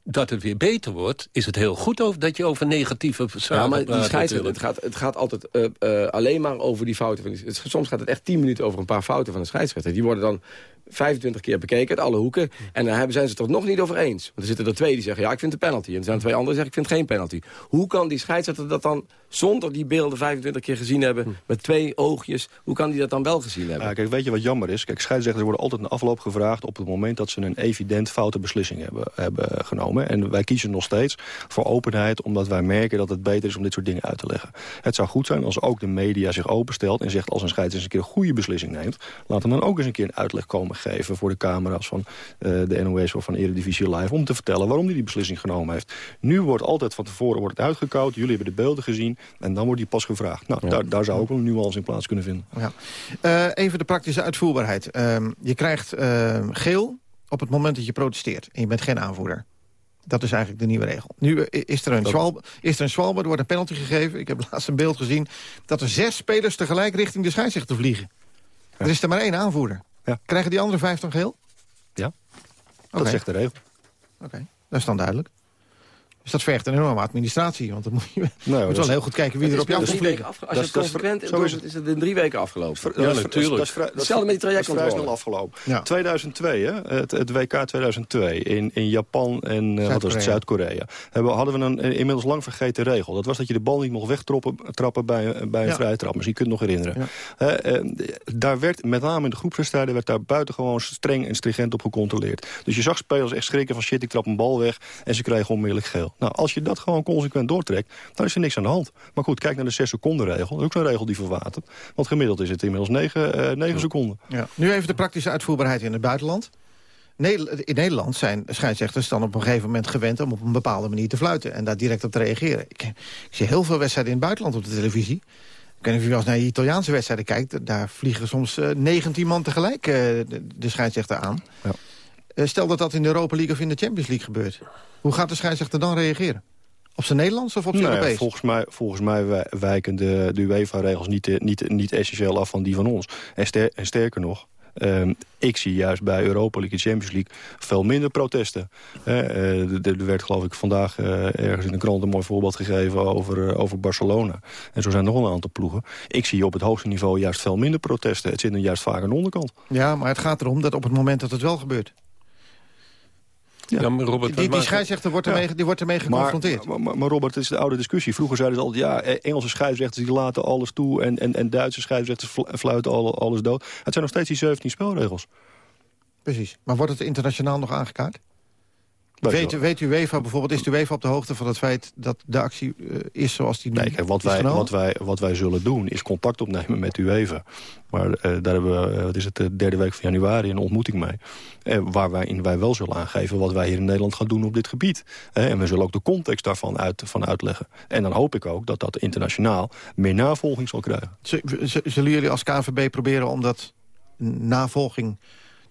dat het weer beter wordt, is het heel goed over, dat je over negatieve zaken Ja, maar die scheidsrechter, het gaat, het gaat altijd uh, uh, alleen maar over die fouten. Van die, soms gaat het echt 10 minuten over een paar fouten van de scheidsrechter. Die worden dan 25 keer bekeken uit alle hoeken. En daar zijn ze het toch nog niet over eens. Want er zitten er twee die zeggen, ja, ik vind het penalty. En er zijn twee anderen die zeggen, ik vind geen penalty. Hoe kan die scheidsrechter dat dan, zonder die beelden 25 keer gezien hebben... met twee oogjes, hoe kan die dat dan wel gezien hebben? Ja, kijk, weet je wat jammer is? Kijk, scheidsrechters worden altijd een afloop gevraagd... op het moment dat ze een evident foute beslissing hebben, hebben genomen. En wij kiezen nog steeds voor openheid... omdat wij merken dat het beter is om dit soort dingen uit te leggen. Het zou goed zijn als ook de media zich openstelt... en zegt als een scheidsrechter een keer een goede beslissing neemt... laat hem dan ook eens een keer een uitleg komen geven voor de camera's van uh, de NOS of van Eredivisie Live... om te vertellen waarom hij die beslissing genomen heeft. Nu wordt altijd van tevoren wordt het uitgekoud, jullie hebben de beelden gezien... en dan wordt die pas gevraagd. Nou, daar, daar zou ook wel een nuance in plaats kunnen vinden. Ja. Uh, even de praktische uitvoerbaarheid. Uh, je krijgt ehm, geel op het moment dat je protesteert en je bent geen aanvoerder. Dat is eigenlijk de nieuwe regel. Nu eh, is er een zwalbe, is er een zwalbe, er wordt een penalty gegeven. Ik heb *laughs* laatst een beeld gezien dat er zes spelers tegelijk richting de scheidsrechter vliegen. Er is er maar één aanvoerder. Ja. Krijgen die andere vijf dan geel? Ja, dat okay. zegt de regel. Oké, okay. dat is dan duidelijk. Dus dat vergt een enorme administratie. Want dan moet je nee, moet wel heel goed kijken wie er op jou komt. Als je het consequent zo is, het, is het in drie weken afgelopen. Ja, ja natuurlijk. Is, is Hetzelfde met die trajectcontrole. Dat is vrij snel afgelopen. Ja. 2002, hè, het, het, WK 2002 in, in Japan en uh, wat was het, Zuid-Korea. Hadden we een inmiddels lang vergeten regel. Dat was dat je de bal niet mocht wegtrappen bij, bij een ja. vrije trap. Misschien kun je het nog herinneren. Ja. Uh, uh, daar werd, met name in de groepswedstrijden, werd daar buitengewoon streng en stringent op gecontroleerd. Dus je zag spelers echt schrikken van shit, ik trap een bal weg. En ze kregen onmiddellijk geel. Nou, als je dat gewoon consequent doortrekt, dan is er niks aan de hand. Maar goed, kijk naar de 6 seconden regel. Dat is ook zo'n regel die verwatert. Want gemiddeld is het inmiddels 9, uh, 9 seconden. Ja. Nu even de praktische uitvoerbaarheid in het buitenland. In Nederland zijn scheidsrechters dan op een gegeven moment gewend... om op een bepaalde manier te fluiten en daar direct op te reageren. Ik, ik zie heel veel wedstrijden in het buitenland op de televisie. Ik weet niet of wel eens naar Italiaanse wedstrijden kijkt. Daar vliegen soms uh, 19 man tegelijk uh, de, de scheidsrechter aan. Ja. Uh, stel dat dat in de Europa League of in de Champions League gebeurt. Hoe gaat de scheidsrechter dan reageren? Op zijn Nederlands of op zijn nou Europees? Ja, volgens mij, volgens mij wijken de, de UEFA-regels niet, niet, niet essentieel af van die van ons. En, ster, en sterker nog, Um, ik zie juist bij Europa League en Champions League veel minder protesten. Uh, er werd geloof ik vandaag uh, ergens in de krant een mooi voorbeeld gegeven over, uh, over Barcelona. En zo zijn nog een aantal ploegen. Ik zie op het hoogste niveau juist veel minder protesten. Het zit nu juist vaak aan de onderkant. Ja, maar het gaat erom dat op het moment dat het wel gebeurt... Ja. Ja, maar Robert, die, die scheidsrechter wordt ermee, ja. die wordt ermee geconfronteerd. Maar, maar, maar, Robert, het is de oude discussie. Vroeger zeiden ze altijd, ja, Engelse scheidsrechters die laten alles toe... en, en, en Duitse scheidsrechters fluiten alles dood. Het zijn nog steeds die 17 spelregels. Precies. Maar wordt het internationaal nog aangekaart? Weet, weet UEFA bijvoorbeeld, is de UEFA op de hoogte van het feit dat de actie uh, is zoals die nu nee, kijk, wat, wij, wat, wij, wat wij zullen doen is contact opnemen met UEFA. Maar uh, daar hebben we, uh, wat is het, de derde week van januari een ontmoeting mee. Waar wij, in wij wel zullen aangeven wat wij hier in Nederland gaan doen op dit gebied. en we zullen ook de context daarvan uit, van uitleggen. En dan hoop ik ook dat dat internationaal meer navolging zal krijgen. Zullen jullie als KNVB proberen om dat navolging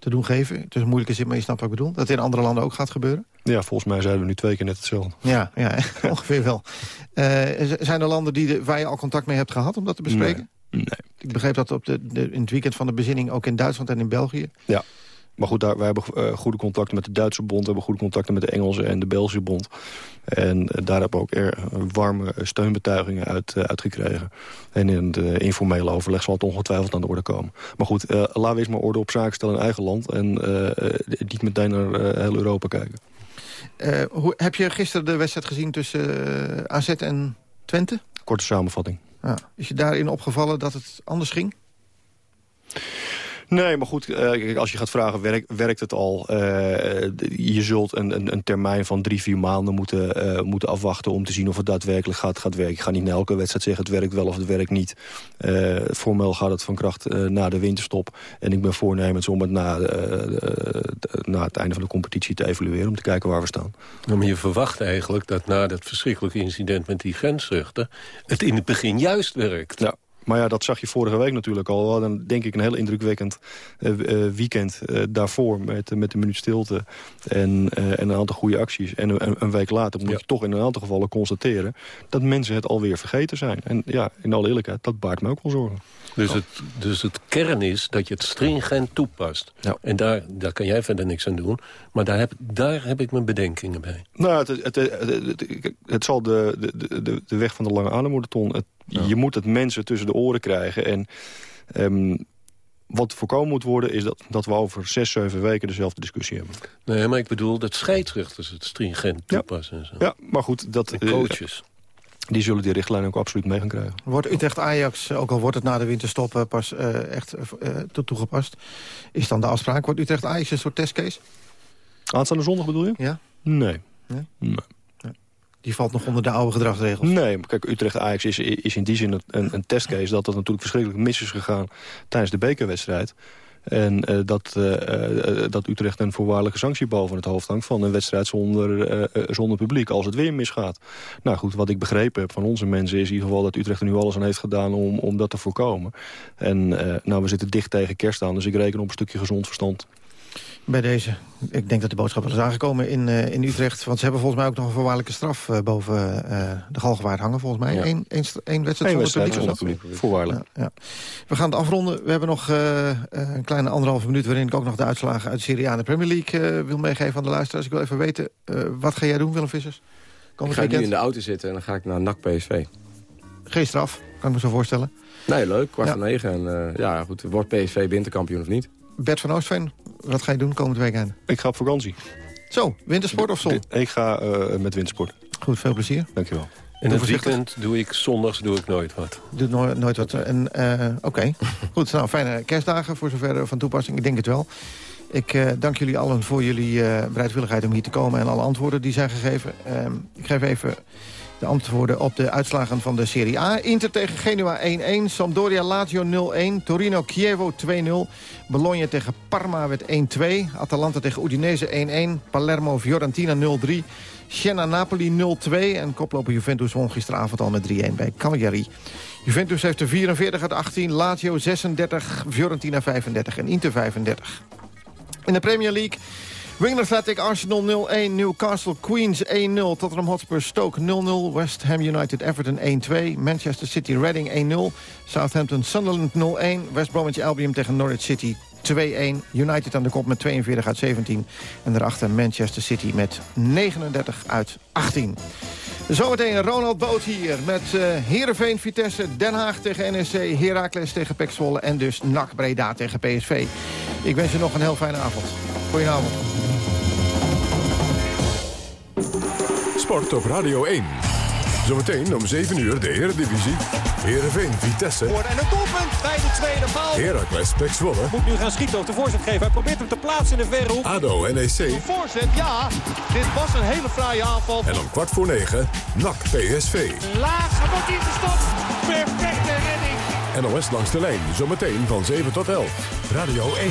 te doen geven? Het is een moeilijke zin, maar je snapt wat ik bedoel. Dat in andere landen ook gaat gebeuren? Ja, volgens mij zeiden we nu twee keer net hetzelfde. Ja, ja *laughs* ongeveer wel. Uh, zijn er landen die de, waar je al contact mee hebt gehad om dat te bespreken? Nee. nee. Ik begreep dat op de, de, in het weekend van de bezinning ook in Duitsland en in België. Ja. Maar goed, daar, wij hebben uh, goede contacten met de Duitse bond... we hebben goede contacten met de Engelse en de Belgische bond. En uh, daar hebben we ook er, warme steunbetuigingen uit, uh, uitgekregen. En in het informele overleg zal het ongetwijfeld aan de orde komen. Maar goed, laten we eens maar orde op zaken stellen in eigen land... en niet meteen naar heel Europa kijken. hoe, heb je gisteren de wedstrijd gezien tussen AZ en Twente? Korte samenvatting. Ja. Is je daarin opgevallen dat het anders ging? Nee, maar goed, uh, als je gaat vragen, werkt, werkt het al? Uh, je zult een, een, een, termijn van drie, vier maanden moeten, uh, moeten afwachten... om te zien of het daadwerkelijk gaat, gaat werken. Ik ga niet naar elke wedstrijd zeggen het werkt wel of het werkt niet. formeel gaat het van kracht na de winterstop. En ik ben voornemens om het na, na het einde van de competitie te evalueren... om te kijken waar we staan. Maar je verwacht eigenlijk dat na dat verschrikkelijke incident met die grensrechten... het in het begin juist werkt. Ja. Maar ja, dat zag je vorige week natuurlijk al. We hadden denk ik een heel indrukwekkend uh, weekend uh, daarvoor... met, met de minuut stilte en, en een aantal goede acties. En een, een week later moet ja. je toch in een aantal gevallen constateren... dat mensen het alweer vergeten zijn. En ja, in alle eerlijkheid, dat baart me ook wel zorgen. Dus het, dus het kern is dat je het stringent toepast. Ja. En daar, daar kan jij verder niks aan doen. Maar daar heb, daar heb ik mijn bedenkingen bij. Nou, het, het, het, het zal de, de, de, de weg van de lange ademmoederton... Ja. Je moet het mensen tussen de oren krijgen. En um, wat voorkomen moet worden is dat, dat we over zes, zeven weken dezelfde discussie hebben. Nee, maar ik bedoel dat scheidsrechters het stringent toepassen. Ja, en zo. ja maar goed. Dat, en coaches. Uh, die zullen die richtlijn ook absoluut mee gaan krijgen. Wordt Utrecht-Ajax, ook al wordt het na de winterstop pas uh, echt uh, toegepast... is dan de afspraak, wordt Utrecht-Ajax een soort testcase? Aanstaande zondag bedoel je? Ja. Nee. nee? nee. Die valt nog onder de oude gedragsregels. Nee, maar kijk, Utrecht-Ajax is, is in die zin een, een testcase... dat dat natuurlijk verschrikkelijk mis is gegaan tijdens de bekerwedstrijd. En uh, dat, uh, uh, dat Utrecht een voorwaardelijke sanctie boven het hoofd hangt... van een wedstrijd zonder, zonder publiek, als het weer misgaat. Nou goed, wat ik begrepen heb van onze mensen... is in ieder geval dat Utrecht er nu alles aan heeft gedaan om, om dat te voorkomen. En nou, we zitten dicht tegen kerst aan, dus ik reken op een stukje gezond verstand bij deze. Ik denk dat de boodschap wel is aangekomen in, uh, in Utrecht. Want ze hebben volgens mij ook nog een voorwaardelijke straf... Uh, boven uh, de Galgenwaard hangen, volgens mij. Ja. Eén, één, één wedstrijd Eén zonder publiek. publiek. Voorwaardelijk. Ja, ja. We gaan het afronden. We hebben nog een kleine anderhalve minuut... waarin ik ook nog de uitslagen uit de Serie A en de Premier League wil meegeven aan de luisteraars. Ik wil even weten, wat ga jij doen, Willem Vissers? Kom ik ga nu in de auto zitten en dan ga ik naar NAC PSV. Geen straf, kan ik me zo voorstellen. Nee, leuk. Kwart van negen. En ja, goed, wordt PSV winterkampioen of niet? Bert van Oostveen, wat ga je doen komend weekend? Ik ga op vakantie. Zo, wintersport of zon? Ik ga uh, met wintersport. Goed, veel plezier. Dankjewel. En het weekend doe ik, zondags doe ik nooit wat. Doe nooit, nooit wat. En uh, Oké, okay. *laughs* goed. Nou, fijne kerstdagen voor zover van toepassing. Ik denk het wel. Ik uh, dank jullie allen voor jullie uh, bereidwilligheid om hier te komen... en alle antwoorden die zijn gegeven. Uh, ik geef even de antwoorden op de uitslagen van de Serie A. Inter tegen Genua 1-1, Sampdoria Lazio 0-1, Torino Chievo 2-0... Bologna tegen Parma werd 1-2, Atalanta tegen Udinese 1-1... Palermo Fiorentina 0-3, Siena Napoli 0-2... en koploper Juventus won gisteravond al met 3-1 bij Cagliari. Juventus heeft er 44 uit 18, Lazio 36, Fiorentina 35 en Inter 35. In de Premier League... Wigan Athletic, Arsenal 0-1, Newcastle Queens 1-0, Tottenham Hotspur Stoke 0-0, West Ham United Everton 1-2, Manchester City Reading 1-0, Southampton Sunderland 0-1, West Bromwich Albion tegen Norwich City 2-1. United aan de kop met 42 uit 17. En daarachter Manchester City met 39 uit 18. Zometeen Ronald Boot hier met uh, Heerenveen, Vitesse, Den Haag tegen NEC... Heracles tegen Pek Zwolle en dus NAC Breda tegen PSV. Ik wens je nog een heel fijne avond. Goedenavond. Sport op Radio 1. Zometeen om 7 uur de Eredivisie. Heerenveen, Vitesse. En een doelpunt bij de tweede paal. Heracles, Pek Zwolle. Moet nu gaan schieten of de voorzet geven. Hij probeert hem te plaatsen in de verre hoek. ADO, NEC. Voorzet, ja. Dit was een hele fraaie aanval. En om kwart voor negen, NAC, PSV. Laag, wordt hij gestopt. Perfecte redding. NOS langs de lijn, zometeen van 7 tot 11. Radio 1.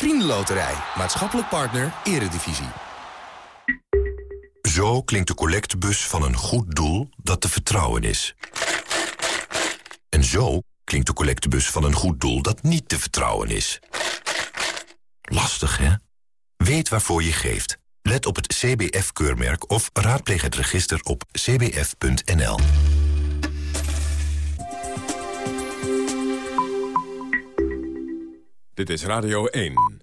Vriendenloterij, maatschappelijk partner, eredivisie. Zo klinkt de collectebus van een goed doel dat te vertrouwen is. En zo klinkt de collectebus van een goed doel dat niet te vertrouwen is. Lastig, hè? Weet waarvoor je geeft. Let op het CBF-keurmerk of raadpleeg het register op cbf.nl. Dit is Radio 1.